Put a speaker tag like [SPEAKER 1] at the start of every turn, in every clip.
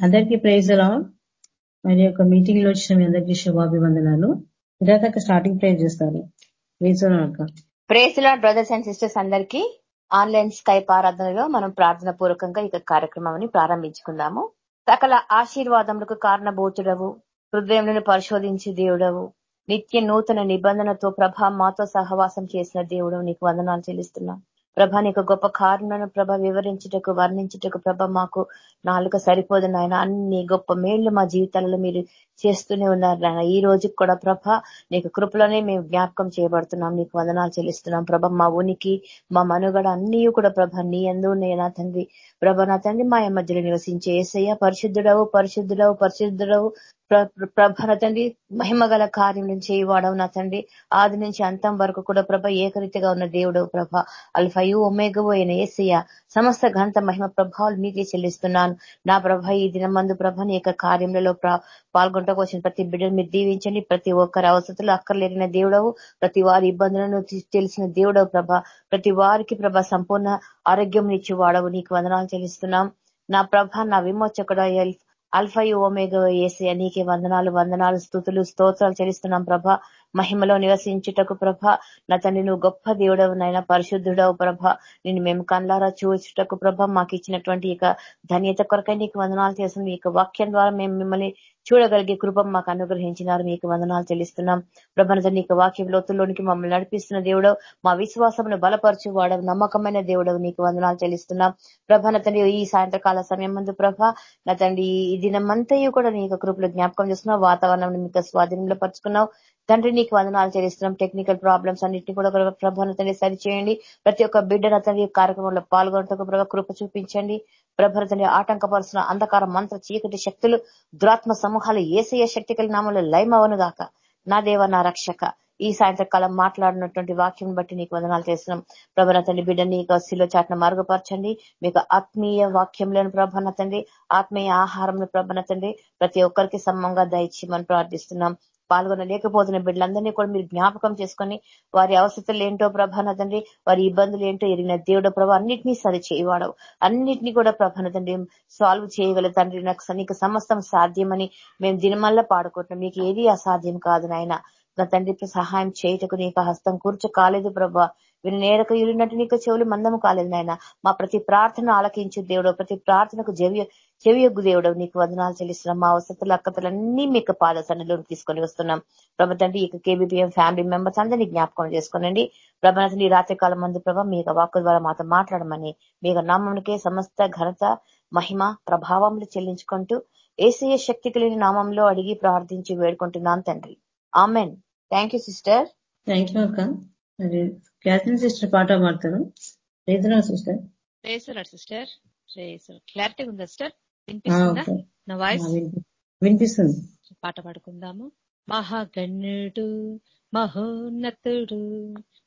[SPEAKER 1] అందరికీ ప్రైజ్ అలా మరి యొక్క మీటింగ్లో వచ్చిన మీ అందరికీ శుభాభివందనాలు. ఇరాక స్టార్టింగ్ ప్రైజ్ చేస్తారు praise
[SPEAKER 2] praise brothers and sisters అందరికీ. ఆన్లైన్ స్కైప్ ఆరాధనలో మనం ప్రార్థన పూర్వకంగా ఇక కార్యక్రమాన్ని ప్రారంభించుకుందాము. సకల ఆశీర్వాదములకు కారణభూతుడవు. హృదయములను పరిశోధించి దేవుడవు. నిత్య నూతన నిబంధనతో ప్రభ మాతో సహవాసం చేసిన దేవుడు నీకు వందనాలు చెల్లిస్తున్నాం. ప్రభ నీకు గొప్ప కారణను ప్రభ వివరించుటకు వర్ణించుటకు ప్రభ మాకు నాలుక సరిపోదు నాయన. అన్ని గొప్ప మేళ్ళు మా జీవితాలలో మీరు చేస్తూనే ఉన్నారు నాయన. ఈ రోజుకి కూడా ప్రభ నీకు కృపలోనే మేము జ్ఞాపకం చేయబడుతున్నాం నీకు వందనాలు చెల్లిస్తున్నాం. ప్రభ మా ఉనికి మా మనుగడ అన్నీ కూడా ప్రభ నీ ఎందు నా తండ్రి. ప్రభ నా తండ్రి మా మధ్యలో నివసించే ఏసయ్య పరిశుద్ధుడవు పరిశుద్ధుడవు పరిశుద్ధుడవు. ప్రభ తండ్రి మహిమ గల కార్యం నుంచి వాడవు నా తండ్రి. ఆది నుంచి అంతం వరకు కూడా ప్రభ ఏకరీతిగా ఉన్న దేవుడు ప్రభ. అల్ఫయు ఒమేగవో అయిన ఏసయ్య. సమస్త ఘంట మహిమ ప్రభావాలు మీకే చెల్లిస్తున్నాను. నా ప్రభ ఈ దినం మందు ప్రభ నీ యొక్క కార్యములలో పాల్గొంటకు వచ్చిన ప్రతి బిడ్డను మీరు దీవించండి. ప్రతి ఒక్కరి అవసరతలు అక్కర్లేరిన దేవుడవు. ప్రతి వారి ఇబ్బందులను తెలిసిన దేవుడవు ప్రభ. ప్రతి వారికి ప్రభ సంపూర్ణ ఆరోగ్యం ఇచ్చి వాడవు నీకు వందనాలు చెల్లిస్తున్నాం. నా ప్రభ నా విమోచకుడ అల్ఫయు ఓమేగ ఏసీ నీకే వందనాలు వందనాలు స్థుతులు స్తోత్రాలు చెల్లిస్తున్నాం ప్రభా. మహిమలో నివసించుటకు ప్రభ. నా తండ్రి నువ్వు గొప్ప దేవుడవు నైనా పరిశుద్ధుడవు ప్రభ. నేను మేము కళ్ళారా చూచుటకు ప్రభ. మాకు ఇచ్చినటువంటి ఇక ధన్యత కొరకై నీకు వందనాలు చేస్తుంది ఈ వాక్యం ద్వారా మేము మిమ్మల్ని చూడగలిగే కృపం మాకు అనుగ్రహించినారు. మీకు వందనాలు చెల్లిస్తున్నాం. ప్రభనత నీకు వాక్యం లోతుల్లోనికి మమ్మల్ని నడిపిస్తున్న దేవుడవు మా విశ్వాసమును బలపరచు వాడవు నమ్మకమైన దేవుడవు. నీకు వందనాలు చెల్లిస్తున్నాం. ప్రభన తండ్రి ఈ సాయంత్రకాల సమయం ముందు ప్రభ నా తండ్రి ఈ దినమంతయు కూడా నీకు కృపలో జ్ఞాపకం చేస్తున్నావు. వాతావరణం మీకు స్వాధీనంలో పరుచుకున్నావు. తండ్రి నీకు వందనాలు చేస్తున్నాం టెక్నికల్ ప్రాబ్లమ్స్ అన్నింటినీ కూడా ప్రభావం తండ్రి సరిచేయండి. ప్రతి ఒక్క బిడ్డను తండ్రి కార్యక్రమంలో పాల్గొనటకు కృప చూపించండి. ప్రభల తండ్రి ఆటంకపరుచిన అంధకార మంత్ర చీకటి శక్తులు దురాత్మ సమూహాలు ఏసయ శక్తి కలిగిన నామంలో లయమవను గాక. నా దేవ నా రక్షక. ఈ సాయంత్రకాలం మాట్లాడినటువంటి వాక్యం బట్టి నీకు వందనాలు చేస్తున్నాం ప్రభన తండ్రి బిడ్డని నీకు శిలో చాట్న మార్గపరచండి. మీకు ఆత్మీయ వాక్యంలోని ప్రభన తండ్రి ఆత్మీయ ఆహారంలో ప్రభన తండ్రి ప్రతి ఒక్కరికి సమ్మంగా మనం ప్రార్థిస్తున్నాం. పాల్గొనలేకపోతున్న బిడ్డలందరినీ కూడా మీరు జ్ఞాపకం చేసుకొని వారి అవసరతలు ఏంటో ప్రభాన తండ్రి వారి ఇబ్బందులు ఏంటో ఎరిగిన దేవుడు ప్రభ అన్నింటినీ సరి చేయవాడవు. అన్నింటినీ కూడా ప్రభాన తండ్రి సాల్వ్ చేయగల తండ్రి నాకు నీకు సమస్తం సాధ్యమని మేము దినమల్లా పాడుకుంటున్నాం. మీకు ఏది అసాధ్యం కాదు నాయన. నా తండ్రికి సహాయం చేయటకు నీకు హస్తం కూర్చు కాలేదు ప్రభా. వీరు నేరకు ఇరినట్టు నీకు చెవులు మందము కాలేదు నాయన. మా ప్రతి ప్రార్థన ఆలకించు దేవుడు. ప్రతి ప్రార్థనకు చెవి చెవియొగ్గు దేవుడు నీకు వదనాలు చెల్లిస్తున్నాం. మా అవసరతలు అక్కతలన్నీ మీకు పాద సన్నిలో తీసుకొని వస్తున్నాం. ప్రభ తండ్రి ఇక కేబీపీఎం ఫ్యామిలీ మెంబర్స్ అందరినీ జ్ఞాపకం చేసుకోనండి. ప్రభ ఈ రాత్రి కాలం మందు ప్రభ మీ వాక్కు ద్వారా మాతో మాట్లాడమని మీ నామంకే సమస్త ఘనత మహిమ ప్రభావములు చెల్లించుకుంటూ ఏసీయ శక్తి కలిగిన నామంలో అడిగి ప్రార్థించి వేడుకుంటున్నాను తండ్రి. Amen. Thank you sister.
[SPEAKER 1] Thank you అక్క. క్యాథరిన్ సిస్టర్ పాట పాడతారు. సిస్టర్.
[SPEAKER 3] సిస్టర్. క్లారిటీ ఉందా సిస్టర్? వినిపిస్తుందా? నా వాయిస్?
[SPEAKER 1] వినిపిస్తుంది.
[SPEAKER 3] పాట పాడుకుందాము. మహాగణుడు మహోన్నతుడు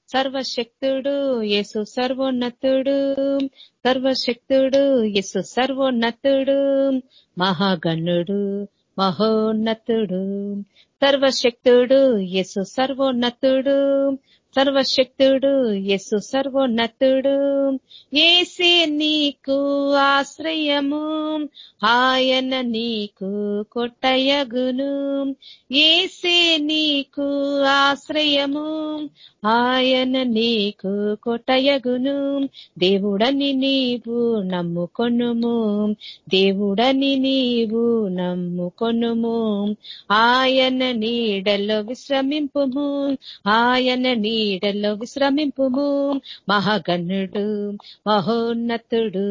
[SPEAKER 3] సర్వశక్తుడు యేసు సర్వోన్నతుడు సర్వశక్తుడు యేసు సర్వోన్నతుడు మహాగణుడు మహోన్నతుడు సర్వశక్తుడు యేసు సర్వోన్నతుడు సర్వశక్తుడు యసు సర్వోన్నతుడు. ఏసే నీకు ఆశ్రయము ఆయన నీకు కొట్టయగును. ఏసే నీకు ఆశ్రయము ఆయన నీకు కొట్టయగును. దేవుడని నీవు నమ్ముకొనుము దేవుడని నీవు నమ్ముకొనుము. ఆయన నీడలో విశ్రమింపుము ఆయన నీ నీడలో విశ్రమింపు మహాగణుడు మహోన్నతుడు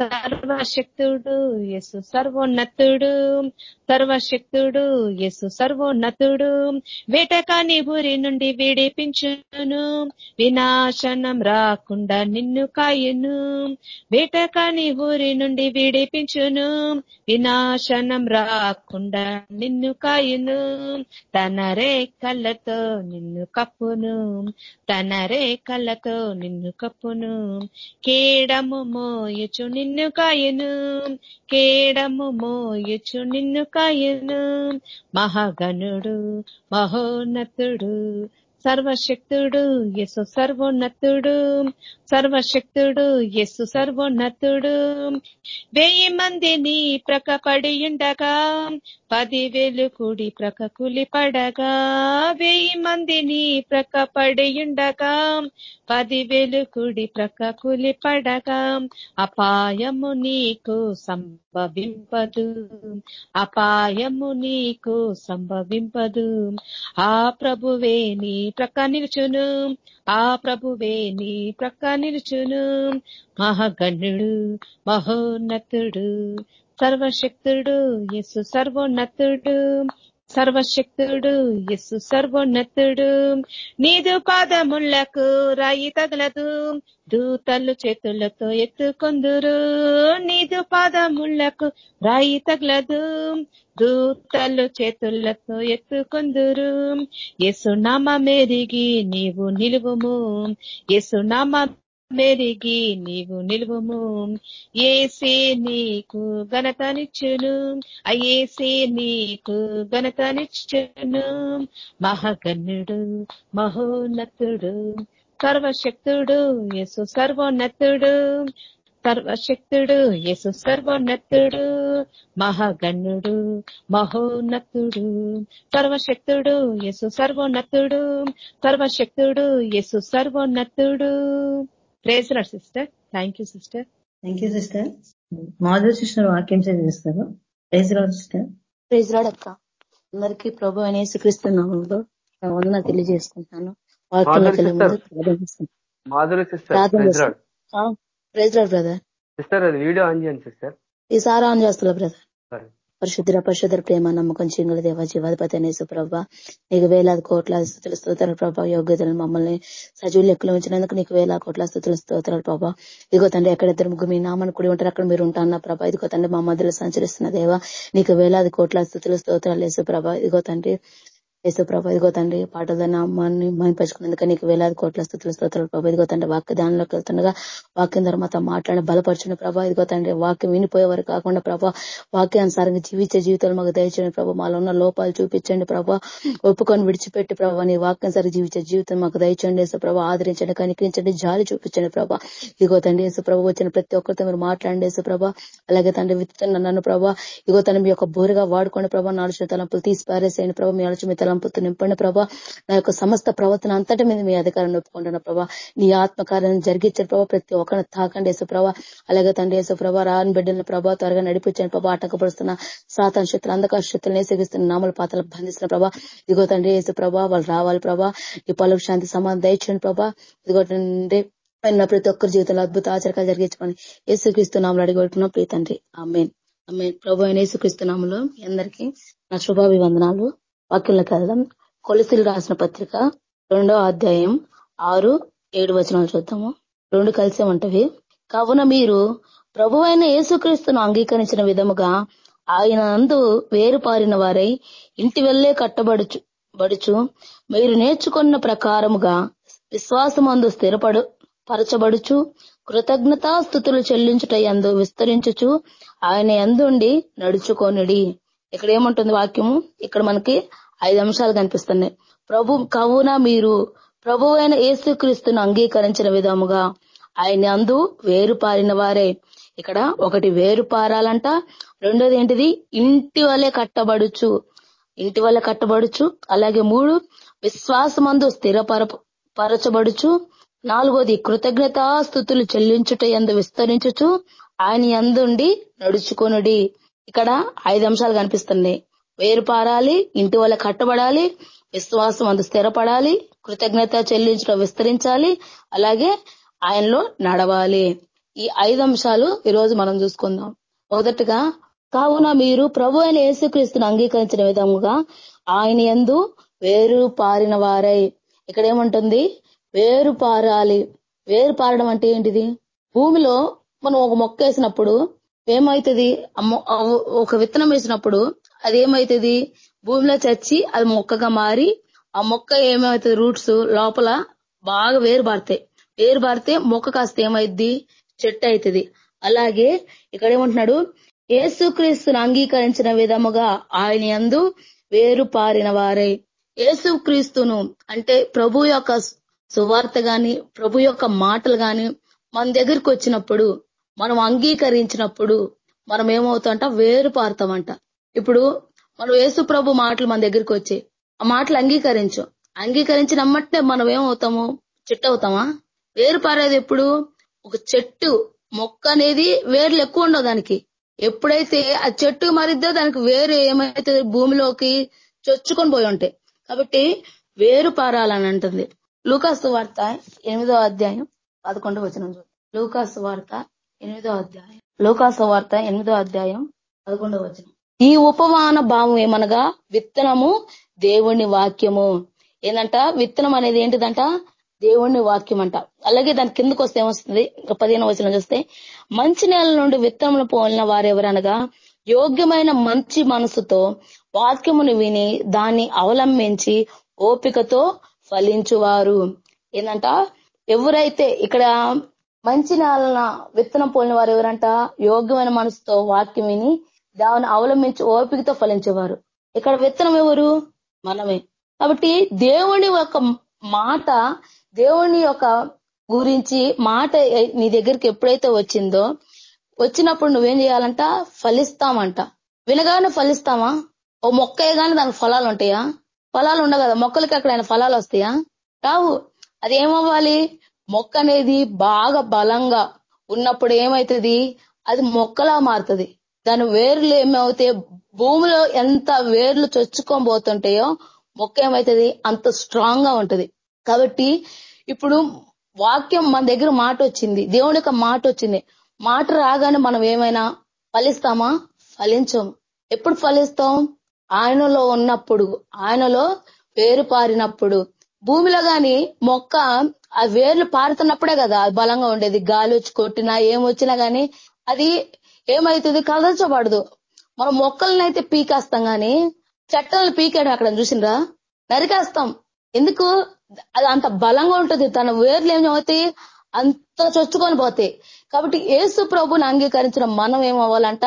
[SPEAKER 3] సర్వశక్తుడు యసు సర్వోన్నతుడు సర్వశక్తుడు యసు సర్వోన్నతుడు. వేటకాని బురి నుండి విడిపించును వినాశనం రాకుండా నిన్ను కాయును. వేటకాని ఊరి నుండి విడిపించును వినాశనం రాకుండా నిన్ను కాయును. తన రేఖలతో నిన్ను కప్పును తన రేఖలతో నిన్ను కప్పును. కేడము మోయచు నిన్ను నిన్ను కాయును కేడము మోయచు నిన్ను కాయును. మహాగణుడు మహోన్నతుడు సర్వశక్తుడు యేసు సర్వోన్నతుడు. సర్వశక్తుడు యేసు సర్వోన్నతుడు. వెయ్యి మందిని ప్రకపడి ఉండగా పదివేలు కూడి ప్రకకులి పడగా వెయ్యి మందిని ప్రకపడి ఉండగా పదివేలు కూడి ప్రకకులి పడగా అపాయము నీకు సం సంభవింపదు. అపాయము నీకు సంభవింపదు. ఆ ప్రభువే నీ ప్రక్క నిలుచును. ఆ ప్రభువే నీ ప్రక్క నిలుచును. మహాగణుడు మహోన్నతుడు సర్వశక్తుడు యస్సు సర్వోన్నతుడు. సర్వశక్తుడు యస్సు సర్వోన్నతుడు. నీదు పాదములకు రాయి తగలదు దూతలు చేతులతో ఎత్తుకొందురు. నీదు పాదములకు రాయి తగలదు దూతలు చేతులతో ఎత్తుకొందురు. నామ మెరిగి నీవు నిలువుము నామ మెరిగి నీవు నిలువము ఏసే నీకు ఘనతనిచ్చును. అయేసే నీకు ఘనతనిచ్చును. మహాగణుడు మహోన్నతుడు సర్వశక్తుడు యేసు సర్వోన్నతుడు. సర్వశక్తుడు యేసు సర్వోన్నతుడు. మహాగణుడు మహోన్నతుడు. సర్వశక్తుడు యేసు సర్వోన్నతుడు. సర్వశక్తుడు యేసు సర్వోన్నతుడు. Praise sister. Thank you sister.
[SPEAKER 1] Thank you sister. Madhuri sister వాక్యం చదివిస్తారు praise Lord sister.
[SPEAKER 4] Praise Lord అక్క. అందరికీ ప్రభు అనేసి క్రీస్తున్నాములో వందన తెలియజేసుకుంటాను.
[SPEAKER 5] Madhuri sister.
[SPEAKER 4] Praise Lord brother.
[SPEAKER 5] Sister అది వీడియో ఆన్ చేయండి సిస్టర్.
[SPEAKER 4] ఈసారి ఆన్ చేస్తున్నా బ్రదర్. పరిశుద్ర పరిశుద్ర ప్రేమ నమ్మకం చింగుల దేవ జీవాధిపతి అనేసు ప్రభ. నీకు వేలాది కోట్ల స్థుతుల స్తోత్రాలు ప్రభా. యోగ్యతలు మమ్మల్ని సజీవులు లెక్కలు ఉంచినందుకు నీకు వేల కోట్ల స్థుతుల స్తోత్రాలు ప్రభా. ఇదిగో తండ్రి ఎక్కడ ఇద్దరు ముగ్గురు మీ నామని కూడి ఉంటారు. అక్కడ మీరు ఉంటాన్న ప్రభా. ఇదిగో తండ్రి మా మధ్యలో సంచరిస్తున్న దేవ. నీకు వేలాది కోట్ల స్థుతుల స్తోత్రాలు వేసు ప్రభా. ఇదిగో తండ్రి యేసు ప్రభా ఇదిగో తండ్రి పాటల నామాన్ని మహింపరుచుకున్నందుకు నీకు వేలాది కోట్ల స్థుతుల స్తోత్రాలు ప్రభా. ఇదిగో తండ్రి వాక్య దానిలోకి వెళ్తుండగా వాక్యం ద్వారా మాతో మాట్లాడిన బలపరచుని ప్రభా. ఇదిగో తండ్రి వాక్యం వినిపోయేవారు కాకుండా ప్రభా వాక్యానుసారంగా జీవించే జీవితాలు మాకు దయచేయండి ప్రభా. మాలో ఉన్న లోపాలు చూపించండి ప్రభా. ఒప్పుకొని విడిచిపెట్టి ప్రభా నీ వాక్యం సరి జీవించే జీవితం మాకు దయచండి యేసు ప్రభా. ఆదరించండి కనికరించండి జాలి చూపించండి ప్రభా. ఇదిగో తండ్రి యేసు ప్రభా వచ్చిన ప్రతి ఒక్కరితో మీరు మాట్లాడండి యేసు ప్రభా. అలాగే తండ్రి విత్తున్న నన్ను ప్రభా. ఇగో తన మీ యొక్క బోరుగా వాడుకోండి ప్రభా. నాలుగు తలంపులు తీసి పారేసేయండి ప్రభా. మీ ఆలోచన తలంపుతో నింపండి ప్రభా. నా యొక్క సమస్త ప్రవర్తన అంతటి మీద మీ అధికారం ఒప్పుకుంటున్న ప్రభా. నీ ఆత్మకార్యం జరిగించిన ప్రభావ ప్రతి ఒక్కరిని తాకండి యేసు ప్రభా. అలాగే తండ్రి యేసు ప్రభా రాని బిడ్డలను ప్రభా త్వరగా నడిపించండి ప్రభా. ఆటంకపరుస్తున్న సాతాన్ శక్తులు అంధకార శక్తులు నేసగిస్తున్న నామల పాత్రలు బంధిస్తున్న ప్రభా. ఇదిగో తండ్రి యేసు ప్రభా వాళ్ళు రావాలి ప్రభా. ఈ పలుకు శాంతి సమాధానం దయచేయండి ప్రభా. ఇదిగో తండ్రి అయిన ప్రతి ఒక్కరి జీవితంలో అద్భుత ఆచరకాలు జరిగించమని యేసుక్రీస్తునాములు అడిగొట్టుకున్నాం ప్రియ తండ్రి అమ్మేన్ అమ్మేన్ ప్రభు అయిన యేసుక్రీస్తునాములు అందరికీ నా శుభాభివందనాలు. వాక్యంలో వెళ్దాం కొలిసిలు రాసిన పత్రిక రెండో అధ్యాయం ఆరు ఏడు వచనాలు చూద్దాము. రెండు కలిసే ఉంటవి. కావున మీరు ప్రభు అయిన యేసుక్రీస్తును అంగీకరించిన విధముగా ఆయన అందు వేరుపారిన వారై ఇంటి వెళ్ళే కట్టబడుచు బడుచు. మీరు నేర్చుకున్న ప్రకారముగా విశ్వాసమందు స్థిరపడు పరచబడుచు. కృతజ్ఞతాస్థుతులు చెల్లించుట ఎందు విస్తరించుచు ఆయన ఎందుండి నడుచుకొనిడి. ఇక్కడ ఏముంటుంది వాక్యము? ఇక్కడ మనకి ఐదు అంశాలు కనిపిస్తున్నాయి. ప్రభు కవున మీరు ప్రభు అయిన ఏసుక్రీస్తును అంగీకరించిన విధముగా ఆయన అందు వేరు పారిన వారే. ఇక్కడ ఒకటి వేరు పారాలంట రెండోది ఏంటిది? ఇంటి వల్లే కట్టబడుచు ఇంటి వల్ల కట్టబడుచు అలాగే మూడు విశ్వాసమందు స్థిరపర పరచబడుచు నాలుగోది కృతజ్ఞతాస్థుతులు చెల్లించుట ఎందు విస్తరించుచు ఆయన ఎందుండి నడుచుకొనుడి. ఇక్కడ ఐదు అంశాలు కనిపిస్తున్నాయి. వేరు పారాలి ఇంటి వల్ల కట్టబడాలి విశ్వాసం అందు స్థిరపడాలి కృతజ్ఞత చెల్లించడం విస్తరించాలి అలాగే ఆయనలో నడవాలి. ఈ ఐదు అంశాలు ఈరోజు మనం చూసుకుందాం. మొదటగా కావున మీరు ప్రభు అయిన యేసుక్రీస్తుని అంగీకరించిన విధముగా ఆయన ఎందు వేరు పారిన వారై. ఇక్కడ ఏముంటుంది? వేరు పారాలి. వేరు పారడం అంటే ఏంటిది? భూమిలో మనం ఒక మొక్క వేసినప్పుడు ఏమవుతుంది? ఒక విత్తనం వేసినప్పుడు అది ఏమైతుంది భూమిలో చచ్చి అది మొక్కగా మారి ఆ మొక్క ఏమవుతుంది రూట్స్ లోపల బాగా వేరు పడతాయి వేరు పారితే మొక్క కాస్త ఏమైద్ది? చెట్టు అవుతుంది అలాగే ఇక్కడ ఏమంటున్నాడు ఏసుక్రీస్తుని అంగీకరించిన విధముగా ఆయన ఎందు వేరు పారిన వారే. ఏసుక్రీస్తును అంటే ప్రభు యొక్క సువార్త గాని ప్రభు యొక్క మాటలు గాని మన దగ్గరికి వచ్చినప్పుడు మనం అంగీకరించినప్పుడు మనం ఏమవుతామంట వేరు పారుతామంట. ఇప్పుడు మనం యేసు ప్రభు మాటలు మన దగ్గరికి వచ్చాయి ఆ మాటలు అంగీకరించు. అంగీకరించి అంగీకరించినమ్మటే మనం ఏమవుతాము? చెట్టు అవుతామా? వేరు పారేది ఎప్పుడు? ఒక చెట్టు మొక్క అనేది వేర్లు ఎక్కువ ఉండవు దానికి. ఎప్పుడైతే ఆ చెట్టు మరిద్దో దానికి వేరు ఏమైతే భూమిలోకి చొచ్చుకొని పోయి ఉంటాయి. కాబట్టి వేరు పారాలని అంటుంది. లూకాసు వార్త ఎనిమిదో అధ్యాయం పదకొండు వచ్చిన లూకాసు వార్త ఎనిమిదో అధ్యాయం. లూకాసు వార్త ఎనిమిదో అధ్యాయం పదకొండవ వచనం. ఈ ఉపమాన భావం ఏమనగా విత్తనము దేవుని వాక్యము. ఏంటంట విత్తనం అనేది ఏంటిదంట? దేవుని వాక్యం అంట అలాగే దాని కిందకు వస్తే ఏమొస్తుంది? పదిహేను వచనం చూస్తే మంచి నేల నుండి విత్తనములు పోలిన వారెవరనగా యోగ్యమైన మంచి మనసుతో వాక్యమును విని దాన్ని అవలంబించి ఓపికతో ఫలించువారు. ఏంటంట ఎవరైతే ఇక్కడ మంచి నేలన విత్తనం పోలిన వారు ఎవరంట? యోగ్యమైన మనసుతో వాక్యం విని దాన్ని అవలంబించి ఓపికతో ఫలించేవారు. ఇక్కడ విత్తనం ఎవరు? మనమే. కాబట్టి దేవుని యొక్క మాట దేవుని యొక్క గురించి మాట నీ దగ్గరికి ఎప్పుడైతే వచ్చిందో వచ్చినప్పుడు నువ్వేం చేయాలంట? ఫలిస్తామంట. వినగానే ఫలిస్తామా? ఓ మొక్క కానీ దానికి ఫలాలు ఉంటాయా? ఫలాలు ఉండవు కదా. మొక్కలకి ఎక్కడైనా ఫలాలు వస్తాయా? రావు. అది ఏమవ్వాలి? మొక్క అనేది బాగా బలంగా ఉన్నప్పుడు ఏమవుతుంది అది మొక్కలా మారుతుంది. దాని వేర్లు ఏమవుతాయి భూమిలో ఎంత వేర్లు చొచ్చుకోబోతుంటాయో పోతుంటాయో మొక్క ఏమవుతుంది అంత స్ట్రాంగ్గా ఉంటది. కాబట్టి ఇప్పుడు వాక్యం మన దగ్గర మాట వచ్చింది. దేవుని యొక్క మాట వచ్చింది. మాట రాగానే మనం ఏమైనా ఫలిస్తామా? ఫలించాం. ఎప్పుడు ఫలిస్తాం? ఆయనలో ఉన్నప్పుడు ఆయనలో వేరు పారినప్పుడు. భూమిలో గాని మొక్క ఆ వేర్లు పారుతున్నప్పుడే కదా బలంగా ఉండేది. గాలి వచ్చి కొట్టినా ఏం వచ్చినా గానీ అది ఏమైతుంది? కదల్చబడదు. మనం మొక్కలను అయితే పీకేస్తాం కానీ చెట్టలను పీకేయడం అక్కడ చూసిండ్రా నరికేస్తాం. ఎందుకు? అది అంత బలంగా ఉంటుంది. తన వేర్లు ఏమవుతాయి అంత చొచ్చుకొని పోతాయి. కాబట్టి ఏసు ప్రభుని అంగీకరించిన మనం ఏమవ్వాలంట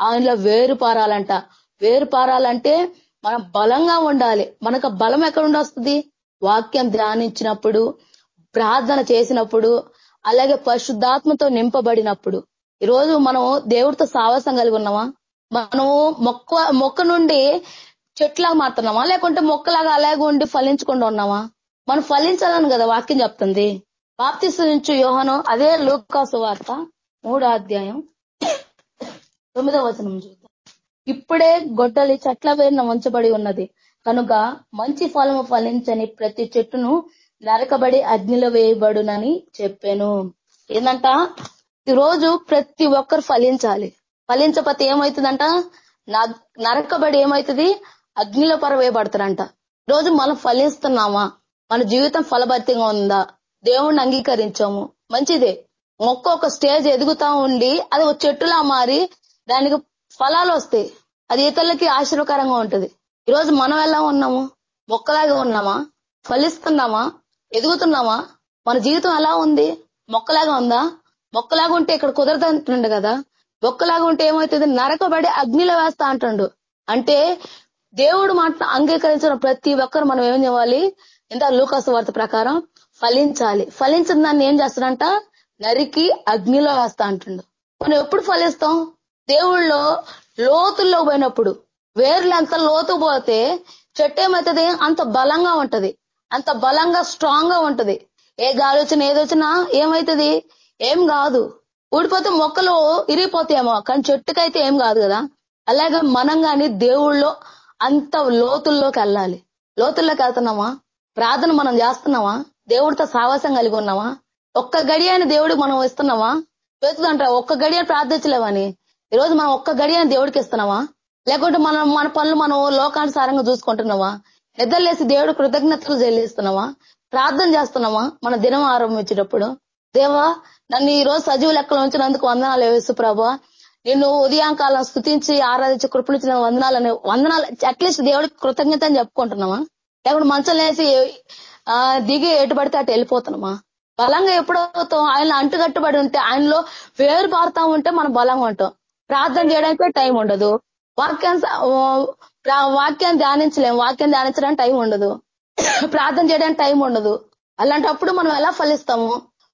[SPEAKER 4] ఆయనలో వేరు పారాలంట. వేరు పారాలంటే మనం బలంగా ఉండాలి. మనకు బలం ఎక్కడ వాక్యం ధ్యానించినప్పుడు ప్రార్థన చేసినప్పుడు అలాగే పరిశుద్ధాత్మతో నింపబడినప్పుడు. ఈరోజు మనం దేవుడితో సావాసం కలిగి ఉన్నామా? మనము మొక్క మొక్క నుండి చెట్లాగా మారుతున్నామా? లేకుంటే మొక్కలాగా అలాగే ఉండి ఫలించకుండా ఉన్నామా? మనం ఫలించాలని కదా వాక్యం చెప్తుంది. బాప్తిస్తు నుంచి యోహనం అదే లూకాసు వార్త మూడో అధ్యాయం. తొమ్మిదో వచనం చూద్దాం. ఇప్పుడే గొడ్డలి చెట్ల వేరున ఉంచబడి ఉన్నది. కనుక మంచి ఫలము ఫలించని ప్రతి చెట్టును నరకబడి అగ్నిలో వేయబడునని చెప్పాను. ఏంటంట రోజు ప్రతి ఒక్కరు ఫలించాలి. ఫలించకపోతే ఏమవుతుందంట నరకబడి ఏమవుతుంది అగ్నిలో పరవేయబడతారంట. రోజు మనం ఫలిస్తున్నామా? మన జీవితం ఫలభరితంగా ఉందా? దేవుణ్ణి అంగీకరించాము. మంచిదే. మొక్క ఒక స్టేజ్ ఎదుగుతా ఉండి అది ఒక చెట్టులా మారి దానికి ఫలాలు వస్తాయి. అది ఇతరులకి ఆశీర్వకరంగా ఉంటది. ఈరోజు మనం ఎలా ఉన్నాము? మొక్కలాగా ఉన్నామా? ఫలిస్తున్నామా? ఎదుగుతున్నామా? మన జీవితం ఎలా ఉంది? మొక్కలాగా ఉందా? మొక్కలాగా ఉంటే ఇక్కడ కుదరదు అంటుండు కదా. మొక్కలాగా ఉంటే ఏమవుతుంది? నరకబడి అగ్నిలో వేస్తా అంటుండు. అంటే దేవుడు మాట అంగీకరించిన ప్రతి ఒక్కరు మనం ఏం చేయాలి? ఇంత లూకాసు వార్త ప్రకారం ఫలించాలి. ఫలించిన దాన్ని ఏం చేస్తాడంట? నరికి అగ్నిలో వేస్తా అంటుండు. మనం ఎప్పుడు ఫలిస్తాం? దేవుళ్ళో లోతుల్లో పోయినప్పుడు. వేర్లు ఎంత లోతు పోతే చెట్టు ఏమవుతుంది? అంత బలంగా ఉంటది. అంత బలంగా స్ట్రాంగ్గా ఉంటది. ఏ గాలి వచ్చినా ఏదొచ్చినా ఏమవుతుంది? ఏం కాదు. ఊడిపోతే మొక్కలు ఇరిగిపోతాయేమో కానీ చెట్టుకైతే ఏం కాదు కదా. అలాగే మనం గాని దేవుళ్ళో అంత లోతుల్లోకి వెళ్ళాలి. లోతుల్లోకి వెళ్తున్నామా? ప్రార్థన మనం చేస్తున్నామా? దేవుడితో సావాసం కలిగి ఉన్నామా? ఒక్క గడియాన్ని దేవుడికి మనం ఇస్తున్నామా? వెతుకుదంట ఒక్క గడియ ప్రార్థించలేవని ఈరోజు మనం ఒక్క గడియని దేవుడికి ఇస్తున్నామా? లేకుంటే మనం మన పనులు మనం లోకానుసారంగా చూసుకుంటున్నావా నిద్రలేసి దేవుడు కృతజ్ఞతలు చెల్లిస్తున్నావా ప్రార్థన చేస్తున్నామా? మన దినం ఆరంభించేటప్పుడు? దేవా నన్ను ఈ రోజు సజీవ లెక్కలు ఉంచినందుకు వందనాలు వేసు ప్రభా నిన్ను ఉదయాంకాలం స్థుతించి ఆరాధించి కృపణించిన వందనాలని వందనాలు అట్లీస్ట్ దేవుడికి కృతజ్ఞత అని చెప్పుకుంటున్నామా? లేకుండా మంచం లేసి దిగి ఎటు పడితే అటు వెళ్ళిపోతున్నామా? బలంగా ఎప్పుడవుతాం ఆయన అంటుకట్టుబడి ఉంటే ఆయనలో వేరు పారుతా ఉంటే మనం బలంగా ఉంటాం. ప్రార్థన చేయడానికి టైం ఉండదు. వాక్యం వాక్యాన్ని ధ్యానించలేం. వాక్యం ధ్యానించడానికి టైం ఉండదు. ప్రార్థన చేయడానికి టైం ఉండదు. అలాంటప్పుడు మనం ఎలా ఫలిస్తాము?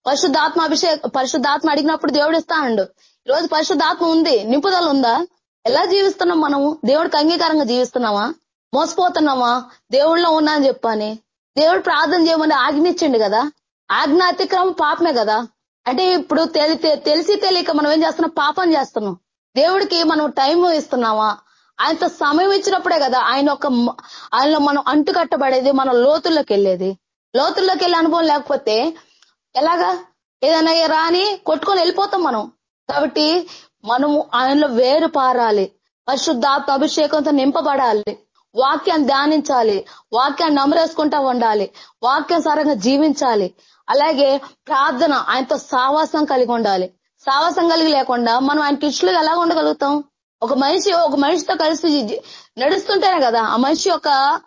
[SPEAKER 4] పరిశుద్ధాత్మ అభిషేక్ పరిశుద్ధాత్మ అడిగినప్పుడు దేవుడు ఇస్తాడు ఈ రోజు పరిశుద్ధాత్మ ఉంది. నింపుదల ఉందా ఎలా జీవిస్తున్నాం మనము? దేవుడికి అంగీకారంగా జీవిస్తున్నామా? మోసపోతున్నామా? దేవుళ్ళో ఉన్నా అని చెప్పని. దేవుడు ప్రార్థన చేయమని ఆజ్ఞించిండు కదా? ఆజ్ఞ అతిక్రమం పాపమే కదా? అంటే ఇప్పుడు తెలిసి తెలియక మనం ఏం చేస్తున్నాం? పాపం చేస్తున్నాం. దేవుడికి మనం టైం ఇస్తున్నామా? ఆయనతో సమయం ఇచ్చినప్పుడే కదా ఆయన ఒక ఆయనలో మనం అంటు కట్టబడేది మనం లోతుల్లోకి వెళ్ళేది. లోతుల్లోకి వెళ్ళే అనుభవం లేకపోతే ఎలాగా? ఏదైనా రాని కొట్టుకొని వెళ్ళిపోతాం మనం. కాబట్టి మనము ఆయనలో వేరు పారాలి. పరిశుద్ధాత్మ అభిషేకంతో నింపబడాలి. వాక్యాన్ని ధ్యానించాలి. వాక్యాన్ని నమరేసుకుంటా ఉండాలి. వాక్యం జీవించాలి. అలాగే ప్రార్థన ఆయనతో సావాసం కలిగి ఉండాలి. సావాసం కలిగి లేకుండా మనం ఆయన ఇష్టలు ఎలా ఉండగలుగుతాం? ఒక మనిషి ఒక మనిషితో కలిసి నడుస్తుంటేనే కదా ఆ మనిషి యొక్క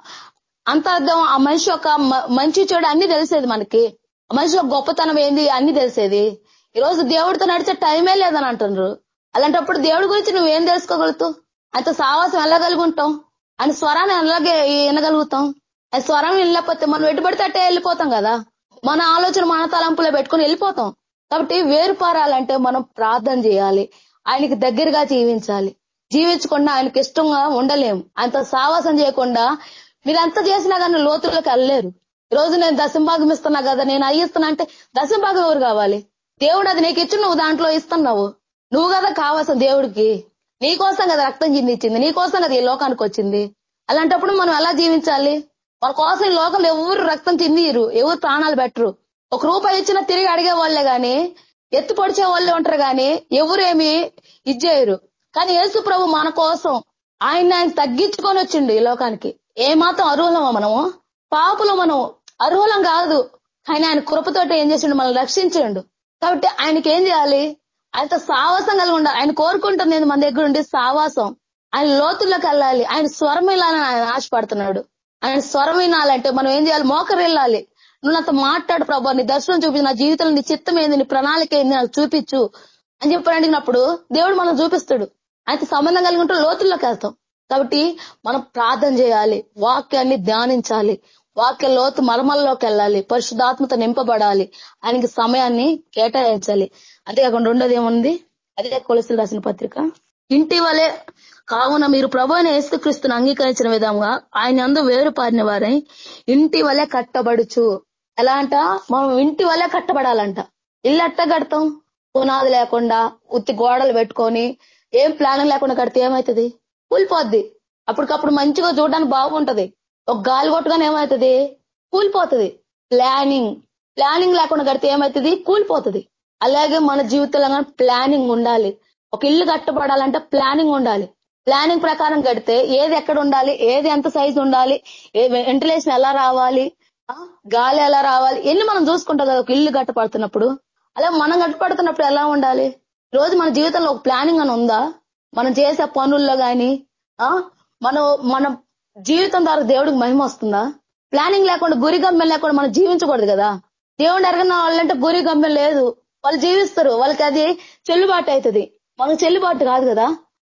[SPEAKER 4] అంతర్థం ఆ మనిషి యొక్క మంచి చెడు అన్ని తెలిసేది మనకి. మనిషిలో మనిషి గొప్పతనం ఏంది? అన్ని తెలిసేది. ఈ రోజు దేవుడితో నడిచే టైమే లేదని అంటున్నారు. అలాంటప్పుడు దేవుడి గురించి నువ్వేం తెలుసుకోగలుగుతావు ఆయనతో సావాసం వెళ్ళగలుగుంటాం ఆయన స్వరాన్ని అలాగే వినగలుగుతాం? ఆ స్వరం వెళ్ళకపోతే మనం ఎటుబడితే అట్టే వెళ్ళిపోతాం కదా? మన ఆలోచన మన తలంపులో పెట్టుకుని వెళ్ళిపోతాం. కాబట్టి వేరుపారాలంటే మనం ప్రార్థన చేయాలి. ఆయనకి దగ్గరగా జీవించాలి. జీవించకుండా ఆయనకి ఇష్టంగా ఉండలేము ఆయనతో సావాసం చేయకుండా మీరు ఎంత చేసినా కానీ లోతులకు వెళ్ళలేరు. ఈ రోజు నేను దశంభాగం ఇస్తున్నా కదా నేను అయ్యిస్తున్నా అంటే దశంభాగం ఎవరు కావాలి? దేవుడు అది నీకు ఇచ్చి నువ్వు దాంట్లో ఇస్తున్నావు. నువ్వు కదా కావాల్సిన దేవుడికి. నీకోసం కదా రక్తం చిందించింది నీకోసం కదా ఈ లోకానికి వచ్చింది. అలాంటప్పుడు మనం ఎలా జీవించాలి? మన కోసం ఈ లోకంలో ఎవరు రక్తం చిందిరు ఎవరు ప్రాణాలు పెట్టరు. ఒక రూపాయి ఇచ్చినా తిరిగి అడిగే వాళ్ళే గాని ఎత్తు పొడిచే వాళ్ళే ఉంటారు గాని ఎవరేమి ఇచ్చేయరు. కానీ యేసు ప్రభు మన కోసం ఆయన ఆయన తగ్గించుకొని వచ్చిండు ఈ లోకానికి. ఏమాత్రం అరువులమా మనము? పాపులు మనం అర్హులం కాదు. ఆయన ఆయన కృపతోటి ఏం చేసిండు? మనల్ని రక్షించండు. కాబట్టి ఆయనకి ఏం చేయాలి? ఆయనతో సావాసం కలిగి ఉండాలి. ఆయన కోరుకుంటుంది మన దగ్గర ఉండి సావాసం. ఆయన లోతుల్లోకి వెళ్ళాలి. ఆయన స్వరం వెళ్ళాలని ఆయన ఆశపడుతున్నాడు. ఆయన స్వరం వినాలంటే మనం ఏం చేయాలి? మోకరు వెళ్ళాలి. నువ్వు నాతో మాట్లాడు ప్రభా. నీ దర్శనం చూపించు. నా జీవితంలో నీ చిత్తం ఏంది? నీ ప్రణాళిక ఏంది? నాకు చూపించు. అని చెప్పి అడిగినప్పుడు దేవుడు మనం చూపిస్తాడు. ఆయనతో సంబంధం కలిగి ఉంటే లోతుల్లోకి వెళ్తాం. కాబట్టి మనం ప్రార్థన చేయాలి. వాక్యాన్ని ధ్యానించాలి. వాక్య లోతు మర్మల్లోకి వెళ్ళాలి పరిశుధాత్మత నింపబడాలి ఆయనకి సమయాన్ని కేటాయించాలి. అంతేకాకుండా రెండోది ఏముంది? అదే కొలసలు రాసిన పత్రిక. ఇంటి వలె కావున మీరు ప్రభు అయిన యేసుక్రీస్తుని అంగీకరించిన విధంగా ఆయన అందు వేరు పారిన వారై ఇంటి వలె కట్టబడుచు. ఎలా అంట? మనం ఇంటి వలె కట్టబడాలంట. ఇల్లు అట్ట కడతాం? పునాది లేకుండా ఉత్తి గోడలు పెట్టుకొని ఏం ప్లానింగ్ లేకుండా కడితే ఏమవుతుంది కూలిపోద్ది. అప్పటికప్పుడు మంచిగా చూడడానికి బాగుంటది. ఒక గాలి కొట్టుగానే ఏమవుతుంది? కూలిపోతుంది. ప్లానింగ్ ప్లానింగ్ లేకుండా కడితే ఏమవుతుంది? కూలిపోతుంది. అలాగే మన జీవితంలో ప్లానింగ్ ఉండాలి. ఒక ఇల్లు కట్టబడాలంటే ప్లానింగ్ ఉండాలి. ప్లానింగ్ ప్రకారం కడితే ఏది ఎక్కడ ఉండాలి? ఏది ఎంత సైజు ఉండాలి? వెంటిలేషన్ ఎలా రావాలి? గాలి ఎలా రావాలి? ఎన్ని మనం చూసుకుంటాం కదా ఒక ఇల్లు కట్టపడుతున్నప్పుడు అలా మనం కట్టపడుతున్నప్పుడు ఎలా ఉండాలి? రోజు మన జీవితంలో ఒక ప్లానింగ్ అని ఉందా? మనం చేసే పనుల్లో కానీ మనం మన జీవితం ద్వారా దేవుడికి మహిమ వస్తుందా? ప్లానింగ్ లేకుండా గురి గమ్యం లేకుండా మనం జీవించకూడదు కదా? దేవుడు ఎరగన వాళ్ళంటే గురి గమ్యం లేదు. వాళ్ళు జీవిస్తారు. వాళ్ళకి అది చెల్లుబాటు అవుతుంది. మనకు చెల్లుబాటు కాదు కదా?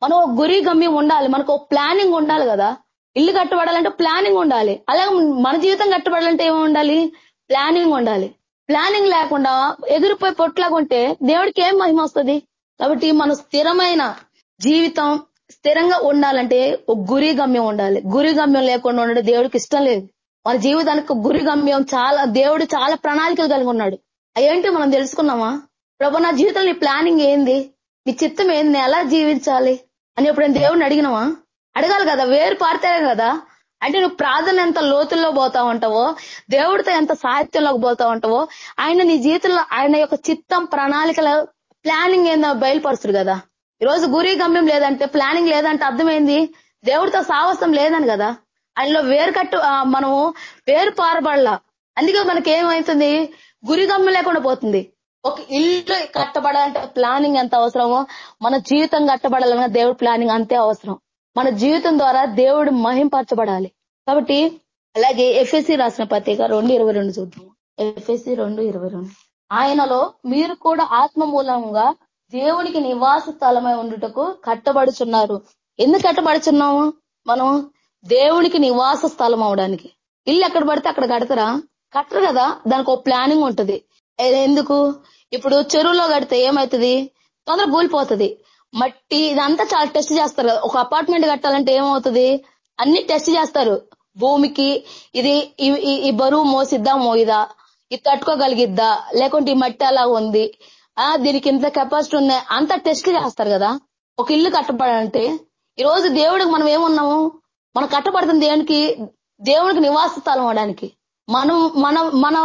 [SPEAKER 4] మనం ఒక గురి గమ్యం ఉండాలి. మనకు ఒక ప్లానింగ్ ఉండాలి కదా? ఇల్లు కట్టబడాలంటే ప్లానింగ్ ఉండాలి. అలాగే మన జీవితం కట్టబడాలంటే ఏమి ఉండాలి? ప్లానింగ్ ఉండాలి. ప్లానింగ్ లేకుండా ఎగిరిపోయి పొట్లాగా ఉంటే దేవుడికి ఏం మహిమ వస్తుంది? కాబట్టి మన స్థిరమైన జీవితం స్థిరంగా ఉండాలంటే ఒక గురి గమ్యం ఉండాలి. గురి గమ్యం లేకుండా ఉండడం దేవుడికి ఇష్టం లేదు. మన జీవితానికి గురి గమ్యం చాలా దేవుడు చాలా ప్రణాళికలు కలిగి ఉన్నాడు. అవేంటి మనం తెలుసుకున్నామా ప్రభు నా జీవితంలో నీ ప్లానింగ్ ఏంది? నీ చిత్తం ఏంది? నేను ఎలా జీవించాలి? అని ఎప్పుడైనా దేవుడిని అడిగినావా? అడగాలి కదా వేరు పారితేనే కదా. అంటే నువ్వు ప్రార్థన ఎంత లోతుల్లో పోతా ఉంటావో దేవుడితో ఎంత సాహిత్యంలోకి పోతా ఉంటావో ఆయన నీ జీవితంలో ఆయన యొక్క చిత్తం ప్రణాళికల ప్లానింగ్ ఏందో బయలుపరుస్తుంది కదా. ఈరోజు గురి గమ్యం లేదంటే ప్లానింగ్ లేదంటే అర్థమైంది? దేవుడితో సాహసం లేదని కదా? ఆయనలో వేరు కట్టు మనము వేరు పారబడలా. అందుకే మనకి ఏమవుతుంది గురి గమ్యం లేకుండా పోతుంది. ఒక ఇల్లు కట్టబడాలంటే ప్లానింగ్ ఎంత అవసరమో మన జీవితం కట్టబడాలన్నా దేవుడు ప్లానింగ్ అంతే అవసరం. మన జీవితం ద్వారా దేవుడు మహింపరచబడాలి. కాబట్టి అలాగే ఎఫ్ఎస్సి రాసిన పత్రిక రెండు ఇరవై రెండు చూద్దాము. ఎఫ్ఎస్సి రెండు ఇరవై రెండు. ఆయనలో మీరు కూడా ఆత్మ మూలంగా దేవునికి నివాస స్థలమై ఉండుటకు కట్టబడుచున్నారు. ఎందుకు కట్టబడుచున్నాము? మనం దేవునికి నివాస స్థలం అవడానికి. ఇల్లు ఎక్కడ పడితే అక్కడ కడతారా? కట్టరు కదా. దానికి ఒక ప్లానింగ్ ఉంటుంది. ఎందుకు? ఇప్పుడు చెరువులో కడితే ఏమవుతుంది తొందర కూలిపోతుంది. మట్టి ఇదంతా చాలా టెస్ట్ చేస్తారు కదా. ఒక అపార్ట్మెంట్ కట్టాలంటే ఏమవుతుంది? అన్ని టెస్ట్ చేస్తారు. భూమికి ఇది ఈ- ఈ బరువు మోసిద్దా మోయిదా? ఇది తట్టుకోగలిగిద్దా? లేకుంటే ఈ మట్టి అలా ఉంది. ఆ దీనికి ఇంత కెపాసిటీ ఉన్నాయి అంత టెస్ట్ చేస్తారు కదా. ఒక ఇల్లు కట్టబడాలంటే ఈ రోజు దేవుడికి మనం ఏమున్నాము? మనం కట్టబడుతుంది దేవునికి దేవుడికి నివాస స్థలం అవడానికి. మనం మన మన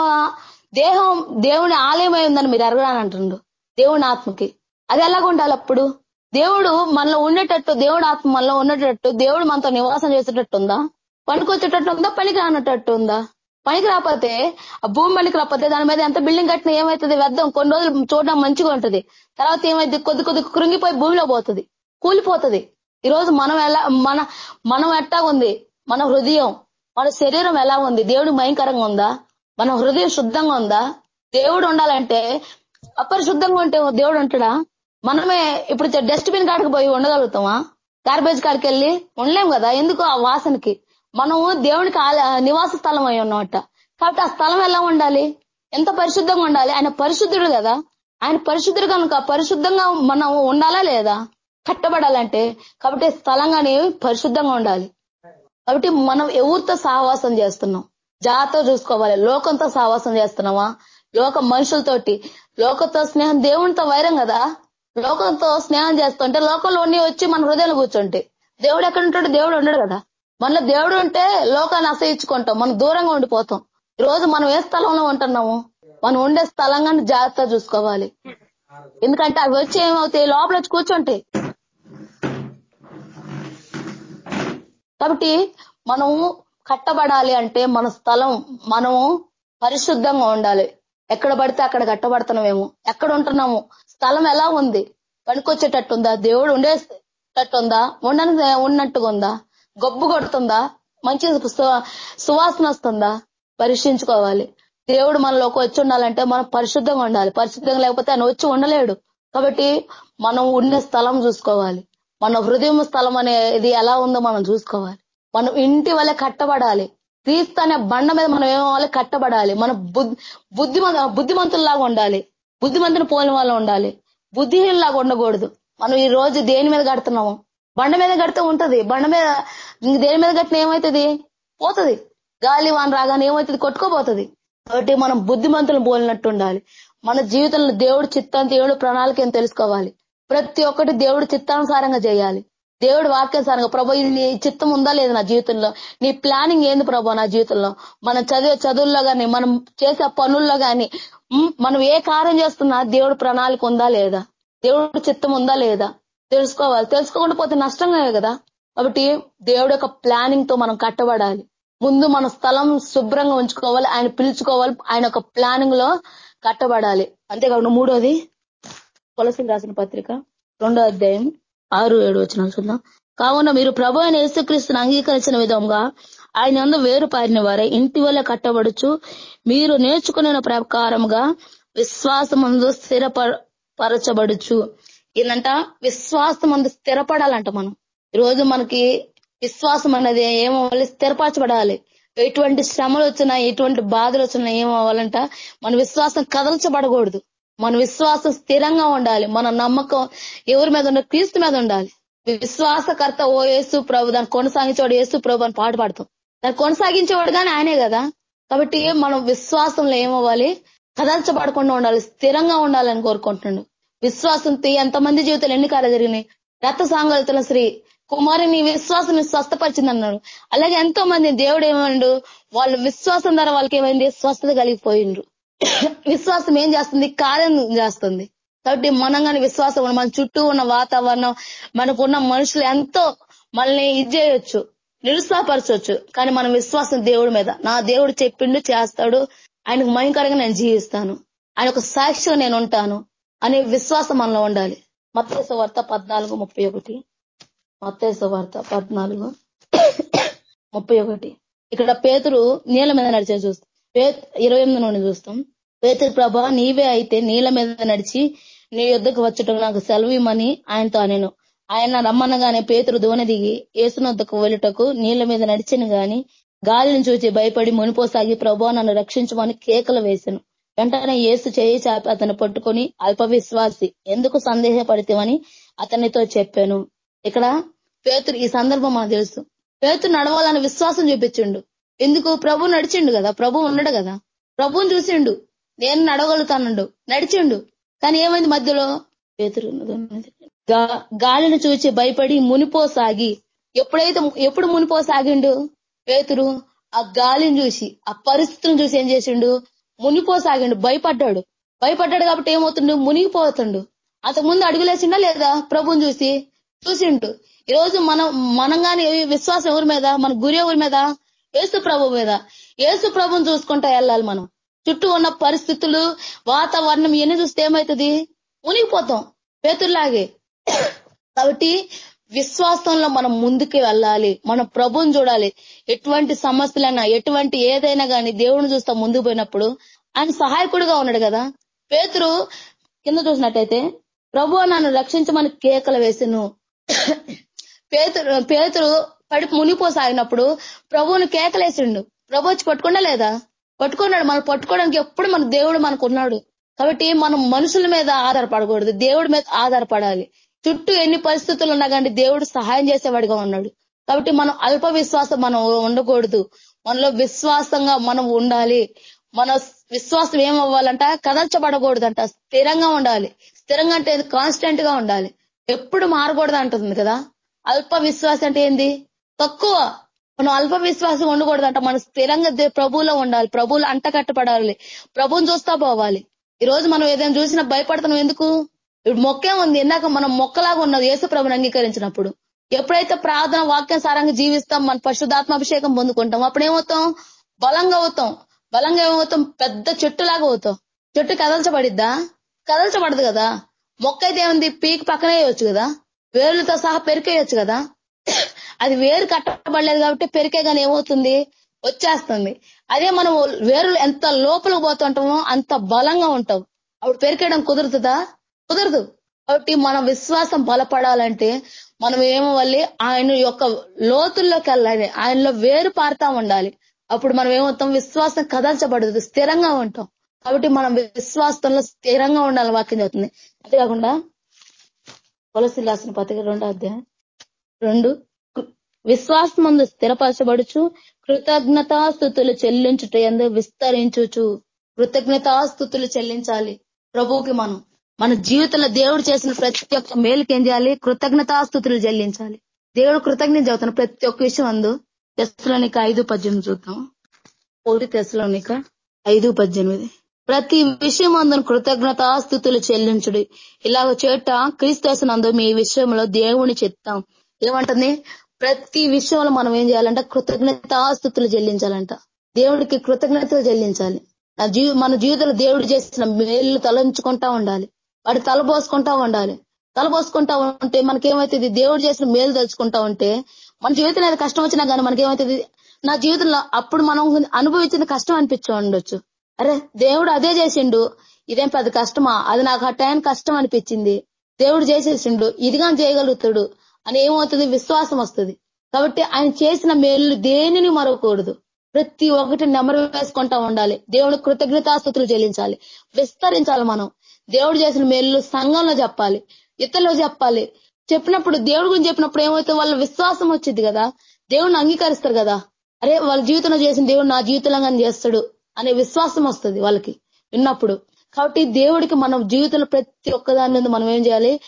[SPEAKER 4] దేహం దేవుని ఆలయమై ఉందని మీరు ఎరగడానికి అంటుండు దేవుని ఆత్మకి. అది ఎలాగ ఉండాలి అప్పుడు? దేవుడు మనలో ఉండేటట్టు దేవుడు ఆత్మ మనలో ఉండేటట్టు దేవుడు మనతో నివాసం చేసేటట్టు ఉందా? పనికొచ్చేటట్టు ఉందా? పనికి రానట్టు ఉందా? పనికి రాకపోతే ఆ భూమి పనికి రాకపోతే దాని మీద ఎంత బిల్డింగ్ కట్టినా ఏమవుతుంది వ్యర్థం? కొన్ని రోజులు చూడడం మంచిగా ఉంటుంది. తర్వాత ఏమైంది? కొద్ది కొద్ది కృంగిపోయి భూమిలో పోతుంది. కూలిపోతుంది. ఈ రోజు మనం ఎలా మన మనం ఎట్టా ఉంది? మన హృదయం మన శరీరం ఎలా ఉంది? దేవుడు భయంకరంగా ఉందా? మన హృదయం శుద్ధంగా ఉందా? దేవుడు ఉండాలంటే అపరిశుద్ధంగా ఉంటే దేవుడు ఉంటాడా? మనమే ఇప్పుడు డస్ట్బిన్ కాడికి పోయి ఉండగలుగుతామా? గార్బేజ్ కాడికి వెళ్ళి ఉండలేం కదా? ఎందుకు ఆ వాసనకి? మనము దేవునికి నివాస స్థలం అయి ఉన్నమాట. కాబట్టి ఆ స్థలం ఎలా ఉండాలి? ఎంత పరిశుద్ధంగా ఉండాలి? ఆయన పరిశుద్ధుడు కదా? ఆయన పరిశుద్ధుడు కనుక పరిశుద్ధంగా మనం ఉండాలా లేదా? కట్టబడాలంటే కాబట్టి స్థలం కానీ పరిశుద్ధంగా ఉండాలి. కాబట్టి మనం ఎవరితో సహవాసం చేస్తున్నాం? జాగ్రత్తగా చూసుకోవాలి. లోకంతో సహవాసం చేస్తున్నామా? లోక మనుషులతోటి. లోకంతో స్నేహం దేవునితో వైరం కదా? లోకంతో స్నేహం చేస్తుంటే లోకంలో వచ్చి మన హృదయంలో కూర్చుంటే. దేవుడు ఎక్కడ ఉంటాడు దేవుడు ఉండడు కదా? మనలో దేవుడు ఉంటే లోకాన్ని అసహించుకుంటాం మనం దూరంగా ఉండిపోతాం. ఈ రోజు మనం ఏ స్థలంలో ఉంటున్నాము? మనం ఉండే స్థలం కానీ జాగ్రత్త చూసుకోవాలి. ఎందుకంటే అవి వచ్చి ఏమవుతాయి? లోపల వచ్చి కూర్చుంటాయి. కాబట్టి మనము కట్టబడాలి అంటే మన స్థలం మనము పరిశుద్ధంగా ఉండాలి. ఎక్కడ పడితే అక్కడ కట్టబడుతున్నామేమో. ఎక్కడ ఉంటున్నాము? స్థలం ఎలా ఉంది? పనికొచ్చేటట్టుందా? దేవుడు ఉండేటట్టుందా? ఉండని ఉన్నట్టుగా ఉందా? గొబ్బు కొడుతుందా? మంచి సువాసన వస్తుందా? పరీక్షించుకోవాలి. దేవుడు మనలోకి వచ్చి ఉండాలంటే మనం పరిశుద్ధంగా ఉండాలి. పరిశుద్ధంగా లేకపోతే ఆయన వచ్చి ఉండలేడు. కాబట్టి మనం ఉండే స్థలం చూసుకోవాలి. మన హృదయం స్థలం అనేది ఎలా ఉందో మనం చూసుకోవాలి. మనం ఇంటి వల్ల కట్టబడాలి. క్రీస్తు అనే బండ మీద మనం ఏమవ్వాలి కట్టబడాలి. మన బుద్ధి బుద్ధిమంత బుద్ధిమంతుల్లాగా ఉండాలి. బుద్ధిమంతుని పోలిన వాళ్ళు ఉండాలి. బుద్ధిహీనలాగా ఉండకూడదు. మనం ఈ రోజు దేని మీద కడుతున్నాము? బండ మీద కడితే ఉంటది. బండ మీద ఇంక దేని మీద కట్టిన ఏమవుతుంది పోతుంది. గాలి వాన రాగానే ఏమవుతుంది కొట్టుకోపోతుంది. కాబట్టి మనం బుద్ధిమంతులు పోలినట్టు ఉండాలి. మన జీవితంలో దేవుడు చిత్తం దేవుడు ప్రణాళిక తెలుసుకోవాలి? ప్రతి ఒక్కటి దేవుడు చిత్తానుసారంగా చేయాలి. దేవుడు వాక్యానుసారంగా ప్రభు ఇది నీ చిత్తం ఉందా లేదు నా జీవితంలో? నీ ప్లానింగ్ ఏంది ప్రభు నా జీవితంలో? మనం చదివే చదువుల్లో కానీ మనం చేసే పనుల్లో కానీ మనం ఏ కార్యం చేస్తున్నా దేవుడు ప్రణాళిక ఉందా లేదా? దేవుడు చిత్తం ఉందా లేదా? తెలుసుకోవాలి. తెలుసుకోకుండా పోతే నష్టంగా కదా. కాబట్టి దేవుడు యొక్క ప్లానింగ్తో మనం కట్టబడాలి. ముందు మన స్థలం శుభ్రంగా ఉంచుకోవాలి. ఆయన పిలుచుకోవాలి. ఆయన యొక్క ప్లానింగ్లో కట్టబడాలి. అంతేకాకుండా మూడోది కొలసి రాసిన పత్రిక రెండో అధ్యాయం ఆరు ఏడు వచ్చిన చూద్దాం. కావున మీరు ప్రభు అయిన యేసుక్రీస్తుని అంగీకరించిన విధంగా ఆయన అందు వేరు పారిన వారే ఇంటి వల్ల కట్టబడుచు మీరు నేర్చుకునే ప్రకారంగా విశ్వాసమందు స్థిరపరచబడుచు ఏంటంట విశ్వాసమందు స్థిరపడాలంట మనం. రోజు మనకి విశ్వాసం అనేది ఏమవ్వాలి స్థిరపరచబడాలి. ఎటువంటి శ్రమలు వచ్చినా ఎటువంటి బాధలు వచ్చినా ఏమవ్వాలంట మన విశ్వాసం కదల్చబడకూడదు. మన విశ్వాసం స్థిరంగా ఉండాలి. మన నమ్మకం ఎవరి మీద ఉండాలి? క్రీస్తు మీద ఉండాలి. విశ్వాసకర్త ఓ యేసు ప్రభు దాన్ని కొనసాగించేవాడు యేసు ప్రభు అని పాట పాడతాం. దాన్ని కొనసాగించేవాడు కానీ ఆయనే కదా. కాబట్టి మనం విశ్వాసంలో ఏమవ్వాలి కదల్చబడకుండా ఉండాలి. స్థిరంగా ఉండాలని కోరుకుంటున్నాడు విశ్వాసంతో ఎంతమంది జీవితాలు ఎన్ని కార్యాలు జరిగినాయి? రక్త సాంగతుల శ్రీ కుమారి నీ విశ్వాసం స్వస్థపరిచింది అన్నాడు అలాగే ఎంతో మంది దేవుడు ఏమండు? వాళ్ళ విశ్వాసం ద్వారా వాళ్ళకి ఏమైంది? స్వస్థత కలిగిపోయిండ్రు. విశ్వాసం ఏం చేస్తుంది? కార్యం చేస్తుంది. కాబట్టి మనం కానీ విశ్వాసం మన చుట్టూ ఉన్న వాతావరణం మనకున్న మనుషులు ఎంతో మనల్ని ఇది చేయొచ్చు నిరుత్సాహపరచవచ్చు కానీ మన విశ్వాసం దేవుడి మీద. నా దేవుడు చెప్పిండు చేస్తాడు. ఆయనకు మయంకరంగా నేను జీవిస్తాను. ఆయన ఒక సాక్ష్యం నేను ఉంటాను. అనే విశ్వాసం మనలో ఉండాలి. మత్స్య వార్త పద్నాలుగు ముప్పై ఒకటి. మత్తేసు వార్త పద్నాలుగు ముప్పై ఒకటి. ఇక్కడ పేతురు నీళ్ళ మీద నడిచే చూస్తాం ఇరవై ఎనిమిది నుండి చూస్తాం. పేతురు ప్రభా నీవే అయితే నీళ్ళ మీద నడిచి నీ యుద్ధకు వచ్చటం నాకు సెలవు ఇమ్మని ఆయనతో నేను ఆయన రమ్మనగానే పేతురు దోన దిగి ఏసునొద్దకు వెళ్ళుటకు నీళ్ళ మీద నడిచిన గాని గాలిని చూచి భయపడి మునిపోసాగి ప్రభు నన్ను రక్షించమని కేకలు వేశాను వెంటనే ఏసు చేయి చాపి అతను పట్టుకొని అల్ప విశ్వాసి ఎందుకు సందేహపడితేవని అతనితో చెప్పాను. ఇక్కడ పేతురు ఈ సందర్భం మనకు తెలుసు. పేతురు నడవాలని విశ్వాసం చూపించిండు. ఎందుకు? ప్రభు నడిచిండు కదా. ప్రభు ఉండడు కదా. ప్రభుని చూసిండు. నేను నడవగలుగుతానండు. నడిచిండు. కానీ ఏమైంది మధ్యలో? పేతురు గాలిని చూచి భయపడి మునిపోసాగి ఎప్పుడైతే ఎప్పుడు మునిపోసాగిండు? పేతురు ఆ గాలిని చూసి ఆ పరిస్థితిని చూసి ఏం చేసిండు? మునిపోసాగిండు భయపడ్డాడు. భయపడ్డాడు కాబట్టి ఏమవుతుండు? మునిగిపోతుండు. అంతకుముందు అడుగులేసిండా లేదా? ప్రభుని చూసి. చూసిండు. ఈరోజు రోజు మనం మనం కానీ విశ్వాసం ఎవరి మీద? మన గురి ఎవరి మీద? ఏసు ప్రభు మీద. ఏసు ప్రభుని చూసుకుంటా వెళ్ళాలి మనం. చుట్టూ ఉన్న పరిస్థితులు వాతావరణం ఇవన్నీ చూస్తే ఏమవుతుంది? మునిగిపోతాం. పేతుల్లాగే కాబట్టి విశ్వాసంలో మనం ముందుకు వెళ్ళాలి. మనం ప్రభుని చూడాలి. ఎటువంటి సమస్యలైనా ఎటువంటి ఏదైనా కానీ దేవుడిని చూస్తా ముందుకు పోయినప్పుడు ఆయన సహాయకుడిగా ఉన్నాడు కదా. పేతురు కింద చూసినట్టయితే ప్రభు నన్ను రక్షించమని కేకలు వేసిను. పేతురు పేతురు పడి మునిపోసాగినప్పుడు ప్రభువుని కేకలేసిండు ప్రభు వచ్చి పట్టుకుండా లేదా? పట్టుకున్నాడు. మనం పట్టుకోవడానికి ఎప్పుడు మన దేవుడు మనకు ఉన్నాడు. కాబట్టి మనం మనుషుల మీద ఆధారపడకూడదు. దేవుడి మీద ఆధారపడాలి. చుట్టూ ఎన్ని పరిస్థితులు ఉన్నా కానీ దేవుడు సహాయం చేసేవాడిగా ఉన్నాడు. కాబట్టి మనం అల్ప విశ్వాసం మనం ఉండకూడదు. మనలో విశ్వాసంగా మనం ఉండాలి. మన విశ్వాసం ఏమవ్వాలంట? కదల్చబడకూడదంట. స్థిరంగా ఉండాలి. స్థిరంగా అంటే కాన్స్టెంట్గా ఉండాలి. ఎప్పుడు మారకూడదు అంటుంది కదా. అల్ప విశ్వాసం అంటే ఏంది? తక్కువ. మనం అల్ప విశ్వాసం ఉండకూడదంట. మనం స్థిరంగా ప్రభువులో ఉండాలి. ప్రభువులు అంట కట్టపడాలి ప్రభుని చూస్తా పోవాలి. ఈ రోజు మనం ఏదైనా చూసినా భయపడతాం. ఎందుకు? ఇప్పుడు మొక్కే ఉంది. ఇందాక మనం మొక్కలాగా ఉన్నది ఏసు ప్రభుని అంగీకరించినప్పుడు. ఎప్పుడైతే ప్రార్థన వాక్యం సారంగా జీవిస్తాం మన పరిశుద్ధాత్మాభిషేకం పొందుకుంటాం అప్పుడు ఏమవుతాం బలంగా అవుతాం. బలంగా ఏమవుతాం? పెద్ద చెట్టులాగా అవుతాం. చెట్టు కదల్చబడిద్దా? కదల్చబడదు కదా. మొక్క అయితే ఏముంది? పీక్ పక్కనే వేయొచ్చు కదా. వేర్లతో సహా పెరికేయొచ్చు కదా. అది వేరు కట్టబడలేదు కాబట్టి పెరికే కానీ ఏమవుతుంది? వచ్చేస్తుంది. అదే మనం వేరులు ఎంత లోపలికి పోతుంటామో అంత బలంగా ఉంటాం. అప్పుడు పెరికేయడం కుదురుతుందా? కుదరదు. కాబట్టి మన విశ్వాసం బలపడాలంటే మనం ఏమవ్వాలి? ఆయన యొక్క లోతుల్లోకి వెళ్ళాలి. ఆయనలో వేరు పారుతా ఉండాలి. అప్పుడు మనం ఏమవుతాం? విశ్వాసం కదల్చబడదు. స్థిరంగా ఉంటాం. కాబట్టి మనం విశ్వాసంలో స్థిరంగా ఉండాలి వాక్యం చెబుతుంది. అంతేకాకుండా తులసి రాసిన పత్రిక రెండో అధ్యాయం రెండు. విశ్వాసం ముందు స్థిరపరచబడుచు కృతజ్ఞతాస్థుతులు చెల్లించుట ఎందు విస్తరించుచు. కృతజ్ఞతాస్థుతులు చెల్లించాలి. ప్రభువుకి మనం. మన జీవితంలో దేవుడు చేసిన ప్రతి ఒక్క మేలుకి ఏం చేయాలి? కృతజ్ఞతాస్థుతులు చెల్లించాలి. దేవుడు కృతజ్ఞత చదువుతాను ప్రతి ఒక్క విషయం అందు తెస్తులోనిక ఐదు పద్దెనిమిది చూద్దాం. ఒకటి తెస్తులోనిక ఐదు పద్దెనిమిది. ప్రతి విషయం అందును కృతజ్ఞతాస్థుతులు చెల్లించుడు. ఇలాగ చేట క్రీస్తునందు మీ విషయంలో దేవుని చెప్తాం. ఏమంటుంది? ప్రతి విషయంలో మనం ఏం చేయాలంటే? కృతజ్ఞతాస్థుతులు చెల్లించాలంట. దేవుడికి కృతజ్ఞతలు చెల్లించాలి. మన జీవితంలో దేవుడు చేసిన మేలు తలంచుకుంటా ఉండాలి. వాడి తలబోసుకుంటా ఉండాలి. తలబోసుకుంటా ఉంటే మనకేమవుతుంది దేవుడు చేసిన మేలు తెలుసుకుంటా ఉంటే మన జీవితం ఏదో కష్టం వచ్చినా కానీ మనకేమవుతుంది నా జీవితంలో అప్పుడు మనం అనుభవించిన కష్టం అనిపించు ఉండొచ్చు. అరే దేవుడు అదే చేసిండు. ఇదేం పెద్ద కష్టమా? అది నాకు ఆ టైం కష్టం అనిపించింది. దేవుడు చేసేసిండు. ఇదిగా చేయగలుగుతాడు. అని ఏమవుతుంది? విశ్వాసం వస్తుంది. కాబట్టి ఆయన చేసిన మేలు దేనిని మరవకూడదు. ప్రతి ఒక్కటి నెమరు వేసుకుంటా ఉండాలి. దేవుడు కృతజ్ఞతాస్థుతులు చెల్లించాలి. విస్తరించాలి మనం. దేవుడు చేసిన మేలు సంఘంలో చెప్పాలి ఇతరులు చెప్పాలి. చెప్పినప్పుడు దేవుడి గురించి చెప్పినప్పుడు ఏమైతే వాళ్ళ విశ్వాసం వచ్చింది కదా. దేవుడిని అంగీకరిస్తారు కదా. అరే వాళ్ళ జీవితంలో చేసిన దేవుడు నా జీవితంలో చేస్తాడు అనే విశ్వాసం వస్తుంది వాళ్ళకి విన్నప్పుడు. కాబట్టి దేవుడికి మనం జీవితంలో ప్రతి ఒక్కదాని మనం ఏం చేయాలి?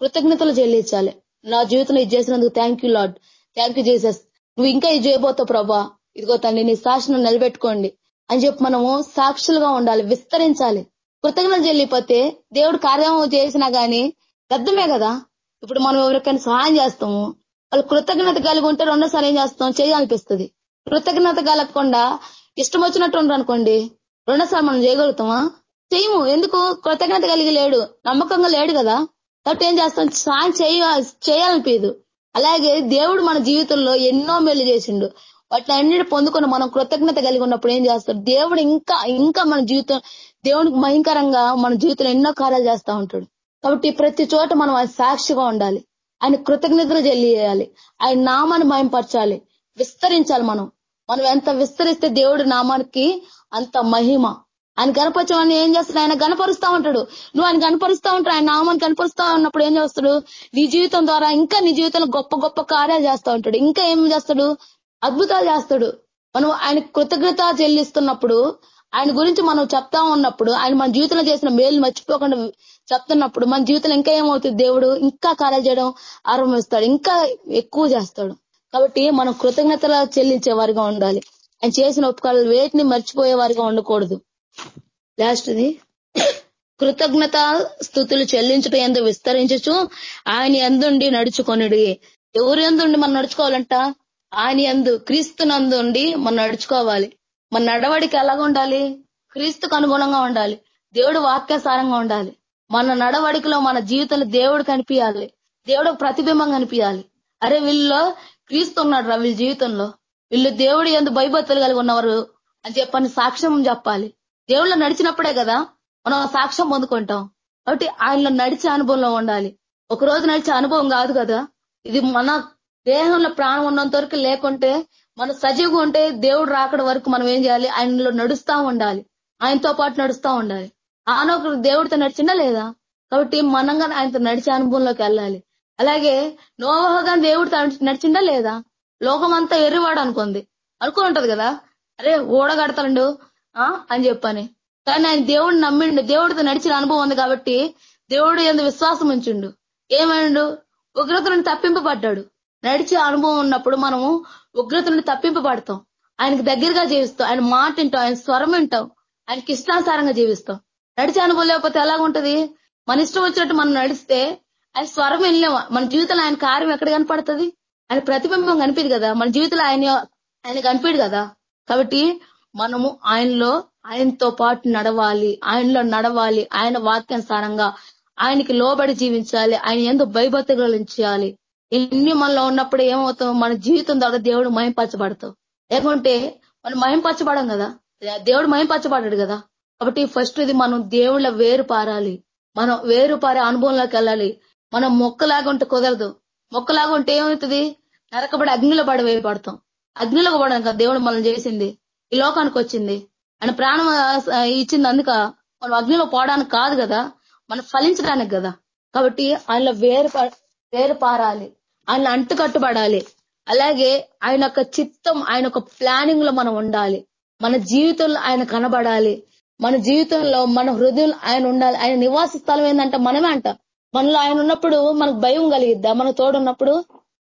[SPEAKER 4] కృతజ్ఞతలు చెల్లించాలి. నా జీవితంలో ఇది చేసినందుకు thank you Lord thank you Jesus నువ్వు ఇంకా ఇది చేయబోతావు ప్రభా. ఇదిగో తండ్రి నీ సాక్షిని నిలబెట్టుకోండి అని చెప్పి మనము సాక్షులుగా ఉండాలి విస్తరించాలి. కృతజ్ఞతలు చెల్లిపోతే దేవుడు కార్యం చేసినా గానీ పెద్దమే కదా. ఇప్పుడు మనం ఎవరికైనా సహాయం చేస్తాము. వాళ్ళు కృతజ్ఞత కలిగి ఉంటే రెండోసారి ఏం చేస్తాం? చేయాలనిపిస్తుంది కృతజ్ఞత కలగకుండా ఇష్టం వచ్చినట్టు ఉండరు అనుకోండి. రెండోసారి మనం చేయగలుగుతామా? చేయము. ఎందుకు? కృతజ్ఞత కలిగి లేడు. నమ్మకంగా లేడు కదా. కాబట్టి ఏం చేస్తాం? సాయం చేయ చేయాలనిపించదు అలాగే దేవుడు మన జీవితంలో ఎన్నో మేలు చేసిండు. వాటిని అన్నిటి పొందుకొని మనం కృతజ్ఞత కలిగి ఉన్నప్పుడు ఏం చేస్తాడు? దేవుడు ఇంకా ఇంకా మన జీవితం దేవునికి భయంకరంగా మన జీవితంలో ఎన్నో కార్యాలు చేస్తా ఉంటాడు. కాబట్టి ప్రతి చోట మనం ఆయన సాక్షిగా ఉండాలి. ఆయన కృతజ్ఞతలు చెల్లియాలి ఆయన నామాన్ని భయంపరచాలి విస్తరించాలి మనం. మనం ఎంత విస్తరిస్తే దేవుడి నామానికి అంత మహిమ. ఆయన గణపరచమని ఏం చేస్తాడు? ఆయన గణపరుస్తా ఉంటాడు. నువ్వు ఆయన గణపరుస్తా ఉంటాడు ఆయన నామాన్ని కనపరుస్తా ఉన్నప్పుడు ఏం చేస్తాడు? నీ జీవితం ద్వారా ఇంకా నీ జీవితంలో గొప్ప గొప్ప కార్యాలు చేస్తా ఉంటాడు. ఇంకా ఏం చేస్తాడు? అద్భుతాలు చేస్తాడు. మనం ఆయన కృతజ్ఞత చెల్లిస్తున్నప్పుడు ఆయన గురించి మనం చెప్తా ఉన్నప్పుడు ఆయన మన జీవితంలో చేసిన మేలు మర్చిపోకుండా చెప్తున్నప్పుడు మన జీవితంలో ఇంకా ఏమవుతుంది? దేవుడు ఇంకా కార్యాలు చేయడం ఆరంభిస్తాడు ఇంకా ఎక్కువ చేస్తాడు. కాబట్టి మనం కృతజ్ఞతలు చెల్లించే వారిగా ఉండాలి. ఆయన చేసిన ఉపకారాలు వేటిని మర్చిపోయే వారిగా ఉండకూడదు. లాస్ట్ది కృతజ్ఞత స్థుతులు చెల్లించడం ఎందు విస్తరించచ్చు ఆయన ఎందుండి నడుచుకొనిడి? ఎవరు ఎందుండి మనం నడుచుకోవాలంట? ఆయన ఎందు క్రీస్తునందు ఉండి మనం నడుచుకోవాలి. మన నడవడికి ఎలాగ ఉండాలి? క్రీస్తుకు అనుగుణంగా ఉండాలి. దేవుడు వాక్యాసారంగా ఉండాలి. మన నడవడికలో మన జీవితంలో దేవుడు కనిపించాలి దేవుడు ప్రతిబింబం కనిపించాలి అరే వీళ్ళలో క్రీస్తు ఉన్నాడు రా వీళ్ళ జీవితంలో. వీళ్ళు దేవుడు ఎందుకు భయభక్తులు కలిగి ఉన్నవారు అని చెప్పని సాక్ష్యం చెప్పాలి. దేవుళ్ళు నడిచినప్పుడే కదా మనం సాక్ష్యం పొందుకుంటాం. కాబట్టి ఆయనలో నడిచే అనుభవంలో ఉండాలి. ఒక రోజు నడిచే అనుభవం కాదు కదా. ఇది మన దేహంలో ప్రాణం ఉన్నంత వరకు లేకుంటే మనం సజీవంగా ఉంటే దేవుడు రాకడ వరకు మనం ఏం చేయాలి? ఆయనలో నడుస్తా ఉండాలి. ఆయనతో పాటు నడుస్తా ఉండాలి. ఆనొకరు దేవుడితో నడిచిందా లేదా? కాబట్టి మనంగా ఆయనతో నడిచే అనుభవంలోకి వెళ్ళాలి. అలాగే నోవహగా దేవుడితో నడిచిందా లేదా? లోకం అంతా ఎర్రివాడు అనుకుంది. అనుకుని ఉంటది కదా? అరే ఓడగడతాడు ఆ? అని చెప్పని. కానీ ఆయన దేవుడిని నమ్మిండు. దేవుడితో నడిచిన అనుభవం ఉంది కాబట్టి దేవుడు ఎందు విశ్వాసం ఉంచిండు. ఏమైండు ఉగ్రత తప్పింపబడ్డాడు. నడిచే అనుభవం ఉన్నప్పుడు మనము ఉగ్రత నుండి తప్పింపబడతాం. ఆయనకి దగ్గరగా జీవిస్తాం. ఆయన మాట వింటాం. ఆయన స్వరం వింటాం. ఆయనకి ఇష్టానుసారంగా జీవిస్తాం. నడిచే అనుభవం లేకపోతే ఎలాగుంటది మన ఇష్టం వచ్చినట్టు మనం నడిస్తే ఆయన స్వరం వెళ్ళలేము మన జీవితంలో ఆయన కార్యం ఎక్కడ కనపడుతుంది? ఆయన ప్రతిబింబం కనిపిది కదా. మన జీవితంలో ఆయన ఆయన కనిపిడు కదా. కాబట్టి మనము ఆయనలో ఆయనతో పాటు నడవాలి. ఆయనలో నడవాలి. ఆయన వాక్యానుసారంగా ఆయనకి లోబడి జీవించాలి. ఆయన ఎందు భయభక్తులు ఎన్ని మనలో ఉన్నప్పుడు ఏమవుతాం మన జీవితం ద్వారా దేవుడు మయంపరచబడతాం లేకుంటే మనం మయంపరచబడం కదా? దేవుడు మయంపరచబడ్డాడు కదా? కాబట్టి ఫస్ట్ ఇది మనం దేవుళ్ళ వేరు పారాలి. మనం వేరు పారే అనుభవంలోకి వెళ్ళాలి. మనం మొక్కలాగా ఉంటే కుదరదు. మొక్కలాగా ఉంటే ఏమవుతుంది? నరకబడి అగ్నిలో పడి పడతాం. అగ్నిలో పడడం కదా దేవుడు మనం చేసింది. ఈ లోకానికి వచ్చింది. ఆయన ప్రాణం ఇచ్చింది అందుక మనం అగ్నిలో పోవడానికి కాదు కదా? మనం ఫలించడానికి కదా? కాబట్టి ఆయనలో వేరు వేరు పారాలి. ఆయన అంటుకట్టుబడాలి. అలాగే ఆయన యొక్క చిత్తం ఆయన ఒక ప్లానింగ్లో మనం ఉండాలి. మన జీవితంలో ఆయన కనబడాలి. మన జీవితంలో మన హృదయం ఆయన ఉండాలి. ఆయన నివాస స్థలం ఏంటంటే మనమే అంట. మనలో ఆయన ఉన్నప్పుడు మనకు భయం కలిగిద్దా? మన తోడున్నప్పుడు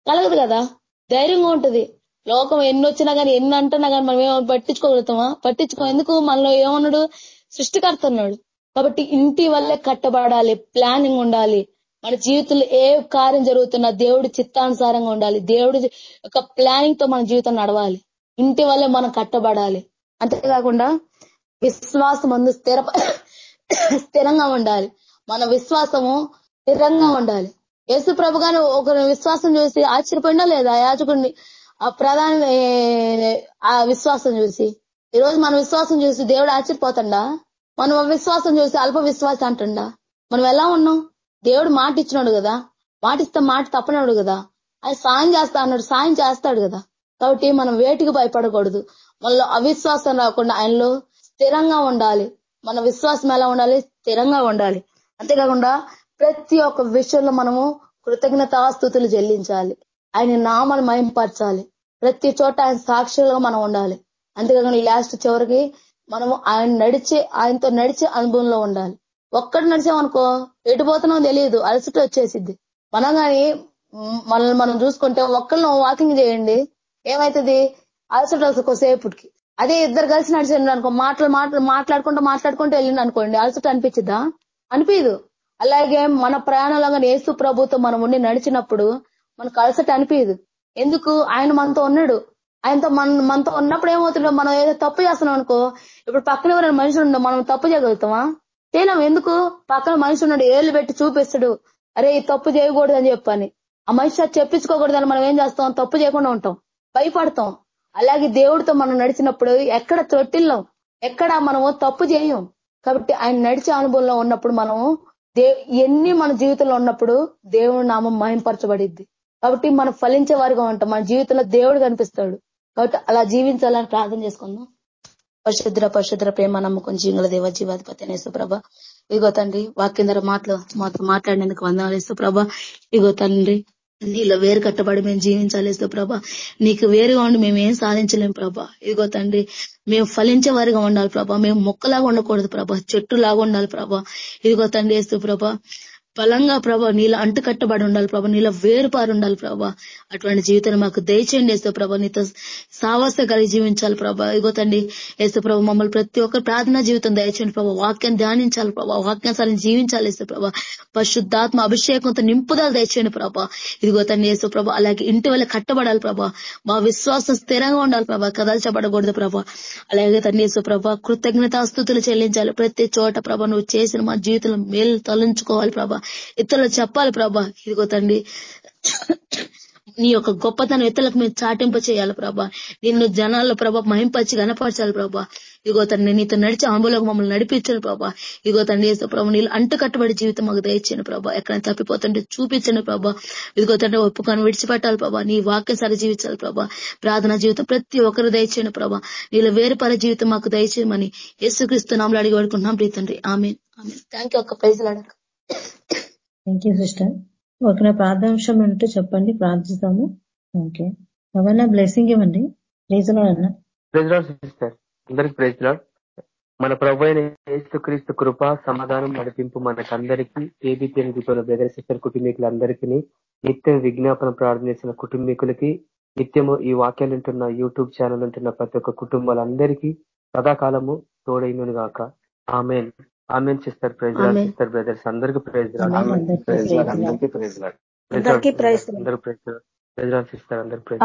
[SPEAKER 4] కలగదు కదా? ధైర్యంగా ఉంటుంది. లోకం ఎన్ని వచ్చినా కానీ ఎన్ని అంటున్నా కానీ మనం ఏమో పట్టించుకోగలుగుతామా? పట్టించుకో. ఎందుకు? మనలో ఏమన్నాడు? సృష్టికర్త ఉన్నాడు కాబట్టి ఇంటి వల్లే కట్టబడాలి. ప్లానింగ్ ఉండాలి. మన జీవితంలో ఏ కార్యం జరుగుతున్నా దేవుడి చిత్తానుసారంగా ఉండాలి. దేవుడి ఒక ప్లానింగ్తో మన జీవితం నడవాలి. ఇంటి వల్లే మనం కట్టబడాలి. అంతేకాకుండా విశ్వాసం అందు స్థిర స్థిరంగా ఉండాలి. మన విశ్వాసము స్థిరంగా ఉండాలి. యేసు ప్రభు గారు ఒక విశ్వాసం చూసి ఆశ్చర్యపోయినా లేదా? యాచకుడిని ఆ ప్రధాన ఆ విశ్వాసం చూసి. ఈరోజు మన విశ్వాసం చూసి దేవుడు ఆశ్చర్యపోతుండా? మనం విశ్వాసం చూసి అల్ప విశ్వాసం అంటుండా? మనం ఎలా ఉన్నాం? దేవుడు మాట ఇచ్చినాడు కదా. మాట ఇస్తే మాట తప్పనాడు కదా. ఆయన సాయం చేస్తా అన్నాడు సాయం చేస్తాడు కదా. కాబట్టి మనం వేటికి భయపడకూడదు. మనలో అవిశ్వాసం రాకుండా ఆయనలో స్థిరంగా ఉండాలి. మన విశ్వాసం ఎలా ఉండాలి? స్థిరంగా ఉండాలి. అంతేకాకుండా ప్రతి ఒక్క విషయంలో మనము కృతజ్ఞతాస్థుతులు చెల్లించాలి. ఆయన నామను మయంపరచాలి ప్రతి చోట ఆయన సాక్షులుగా మనం ఉండాలి. అంతేకాకుండా లాస్ట్ చివరికి మనము ఆయన నడిచే ఆయనతో నడిచే అనుభవంలో ఉండాలి. ఒక్కడు నడిచామనుకో ఎటు పోతున్నామో తెలియదు. అలసట వచ్చేసిద్ది. మనం కానీ మనల్ని మనం చూసుకుంటే ఒక్కళ్ళు వాకింగ్ చేయండి. ఏమైతుంది? అలసట కొద్దిసేపటికి. అదే ఇద్దరు కలిసి నడిచండి అనుకో మాటలు మాటలు మాట్లాడుకుంటూ మాట్లాడుకుంటూ వెళ్ళింది అనుకోండి అలసట అనిపించిద్దా? అనిపించదు అలాగే మన ప్రయాణంలో కానీ ఏసు ప్రభుత్వం మనం ఉండి నడిచినప్పుడు మనకు అలసట అనిపించదు ఎందుకు? ఆయన మనతో ఉన్నాడు. ఆయనతో మన మనతో ఉన్నప్పుడు ఏమవుతుందో మనం ఏదో తప్పు చేస్తున్నాం అనుకో ఇప్పుడు పక్కన ఎవరైనా మనుషులు ఉండో మనం తప్పు చేయగలుగుతామా? చేయలేం ఎందుకు? పక్కన మనిషి ఉన్నాడు ఏళ్ళు పెట్టి చూపిస్తాడు. అరే ఈ తప్పు చేయకూడదు అని చెప్పని. ఆ మనిషి అది చెప్పించుకోకూడదని మనం ఏం చేస్తాం? తప్పు చేయకుండా ఉంటాం. భయపడతాం. అలాగే దేవుడితో మనం నడిచినప్పుడు ఎక్కడ తొట్టిల్లం? ఎక్కడ మనము తప్పు చేయం? కాబట్టి ఆయన నడిచే అనుభవంలో ఉన్నప్పుడు మనము దే ఎన్ని మన జీవితంలో ఉన్నప్పుడు దేవుడి నామం మహింపరచబడిద్ది. కాబట్టి మనం ఫలించే వారిగా ఉంటాం. మన జీవితంలో దేవుడు కనిపిస్తాడు. కాబట్టి అలా జీవించాలని ప్రార్థన చేసుకుందాం. పరిశుద్ర పరిశుద్ర ప్రేమ నమ్మకం జీవుల దేవ జీవాధిపతి నేసుప్రభ ఇగో తండ్రి వాక్యందర మాటలు మాతో మాట్లాడినందుకు వందనాలు ఇసుప్రభ ఇగో తండ్రి నీలో వేరు కట్టబడి మేము జీవించాలి ప్రభా నీకు వేరుగా ఉండి మేము ఏం సాధించలేం ప్రభా. ఇదిగో తండ్రి మేము ఫలించే వారిగా ఉండాలి ప్రభా. మేము మొక్కలాగా ఉండకూడదు ప్రభా. చెట్టులాగా ఉండాలి ప్రభా. ఇదిగో తండ్రి వేస్తూ ప్రభా బలంగా ప్రభా నీళ్ళ అంటుకట్టబడి ఉండాలి ప్రభా నీళ్ళ వేరుపారు ఉండాలి ప్రభా. అటువంటి జీవితాన్ని మాకు దయచేయండి వేస్తే ప్రభా నీతో సావాస కలిగి జీవించాలి ప్రభా. ఇగో తండి వేస్తే ప్రభా మమ్మల్ని ప్రతి ఒక్క ప్రార్థనా జీవితం దయచేయండి ప్రభా. వాక్యం ధ్యానించాలి ప్రభా. వాక్యానుసారం జీవించాలి వేస్తే ప్రభా. పరిశుద్ధాత్మ అభిషేకంతో నింపుదల దయచేయండి ప్రభా. ఇదిగో తండ్రి వేస్తే ప్రభా అలాగే ఇంటి వల్ల కట్టబడాలి ప్రభా. మా విశ్వాసం స్థిరంగా ఉండాలి ప్రభా. కదల్చబడకూడదు ప్రభా. అలాగే తండ్రి వేసే ప్రభా కృతజ్ఞతాస్తుతులు చెల్లించాలి. ప్రతి చోట ప్రభా నువ్వు చేసిన మా జీవితంలో మేలు తలంచుకోవాలి ప్రభా. ఇతరులు చెప్పాలి ప్రభా. ఇదిగో తండ్రి నీ యొక్క గొప్పతనం ఇతరులకు మేము చాటింప చేయాలి ప్రభా. నిన్ను జనాల్లో ప్రభా మహింపచ్చి గనపరచాలి ప్రభా. ఇగో తండ్రి నీతో నడిచి అంబులకు మమ్మల్ని నడిపించాను ప్రభా. ఇగో తండ్రి వేసే ప్రభా నీళ్ళు అంటుకట్టుబడి జీవితం మాకు దయచేయండి ప్రభా. ఎక్కడైనా తప్పిపోతుంటే చూపించండి ప్రభా. ఇదిగో తండ్రి ఒప్పుకొని విడిచిపెట్టాలి ప్రభా. నీ వాక్యం సరి జీవించాలి ప్రభా. ప్రార్థన జీవితం ప్రతి ఒక్కరు దయచేయండి ప్రభా. నీళ్ళ వేరుపర జీవితం మాకు దయచేయమని యేసుక్రీస్తు నామలు అడిగి పడుకుంటున్నాం ప్రీతండ్రి ఆమె ఆమె థ్యాంక్ యూ ఒక్క ప్రైజ్ అడగ
[SPEAKER 1] థ్యాంక్ యూ సిస్టర్ ఒక ప్రార్థాంశం ఉంటే చెప్పండి ప్రార్థిస్తాము. ఓకే అవన్నా బ్లెస్సింగ్ ఇవ్వండి? అన్న.
[SPEAKER 5] సిస్టర్ అందరికి మన ప్రభు అయిన యేసుక్రీస్తు కృప సమాధానం నడిపింపు మనకందరికీ ఏబీపీ దీపంలో బ్రదర్ సిస్టర్ కుటుంబీకులందరికీ నిత్యం విజ్ఞాపన ప్రార్థన చేసిన కుటుంబీకులకి నిత్యము ఈ వాక్యాలు ఉంటున్న యూట్యూబ్ ఛానల్ ఉంటున్న ప్రతి ఒక్క కుటుంబాలందరికీ సదాకాలము తోడైనను గాక. Amen. Amen sister praise. Sister brothers అందరికి ప్రైజ్
[SPEAKER 1] అందరికీ
[SPEAKER 5] అందరికీ ప్రైజ్. అందరూ ప్రైజ్ ప్రైజ్ సిస్టర్ అందరు
[SPEAKER 2] ప్రైజ్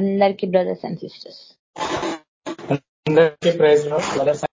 [SPEAKER 2] అందరికీ బ్రదర్స్ అండ్ సిస్టర్స్
[SPEAKER 6] అందరికీ ప్రైజ్ బ్రదర్స్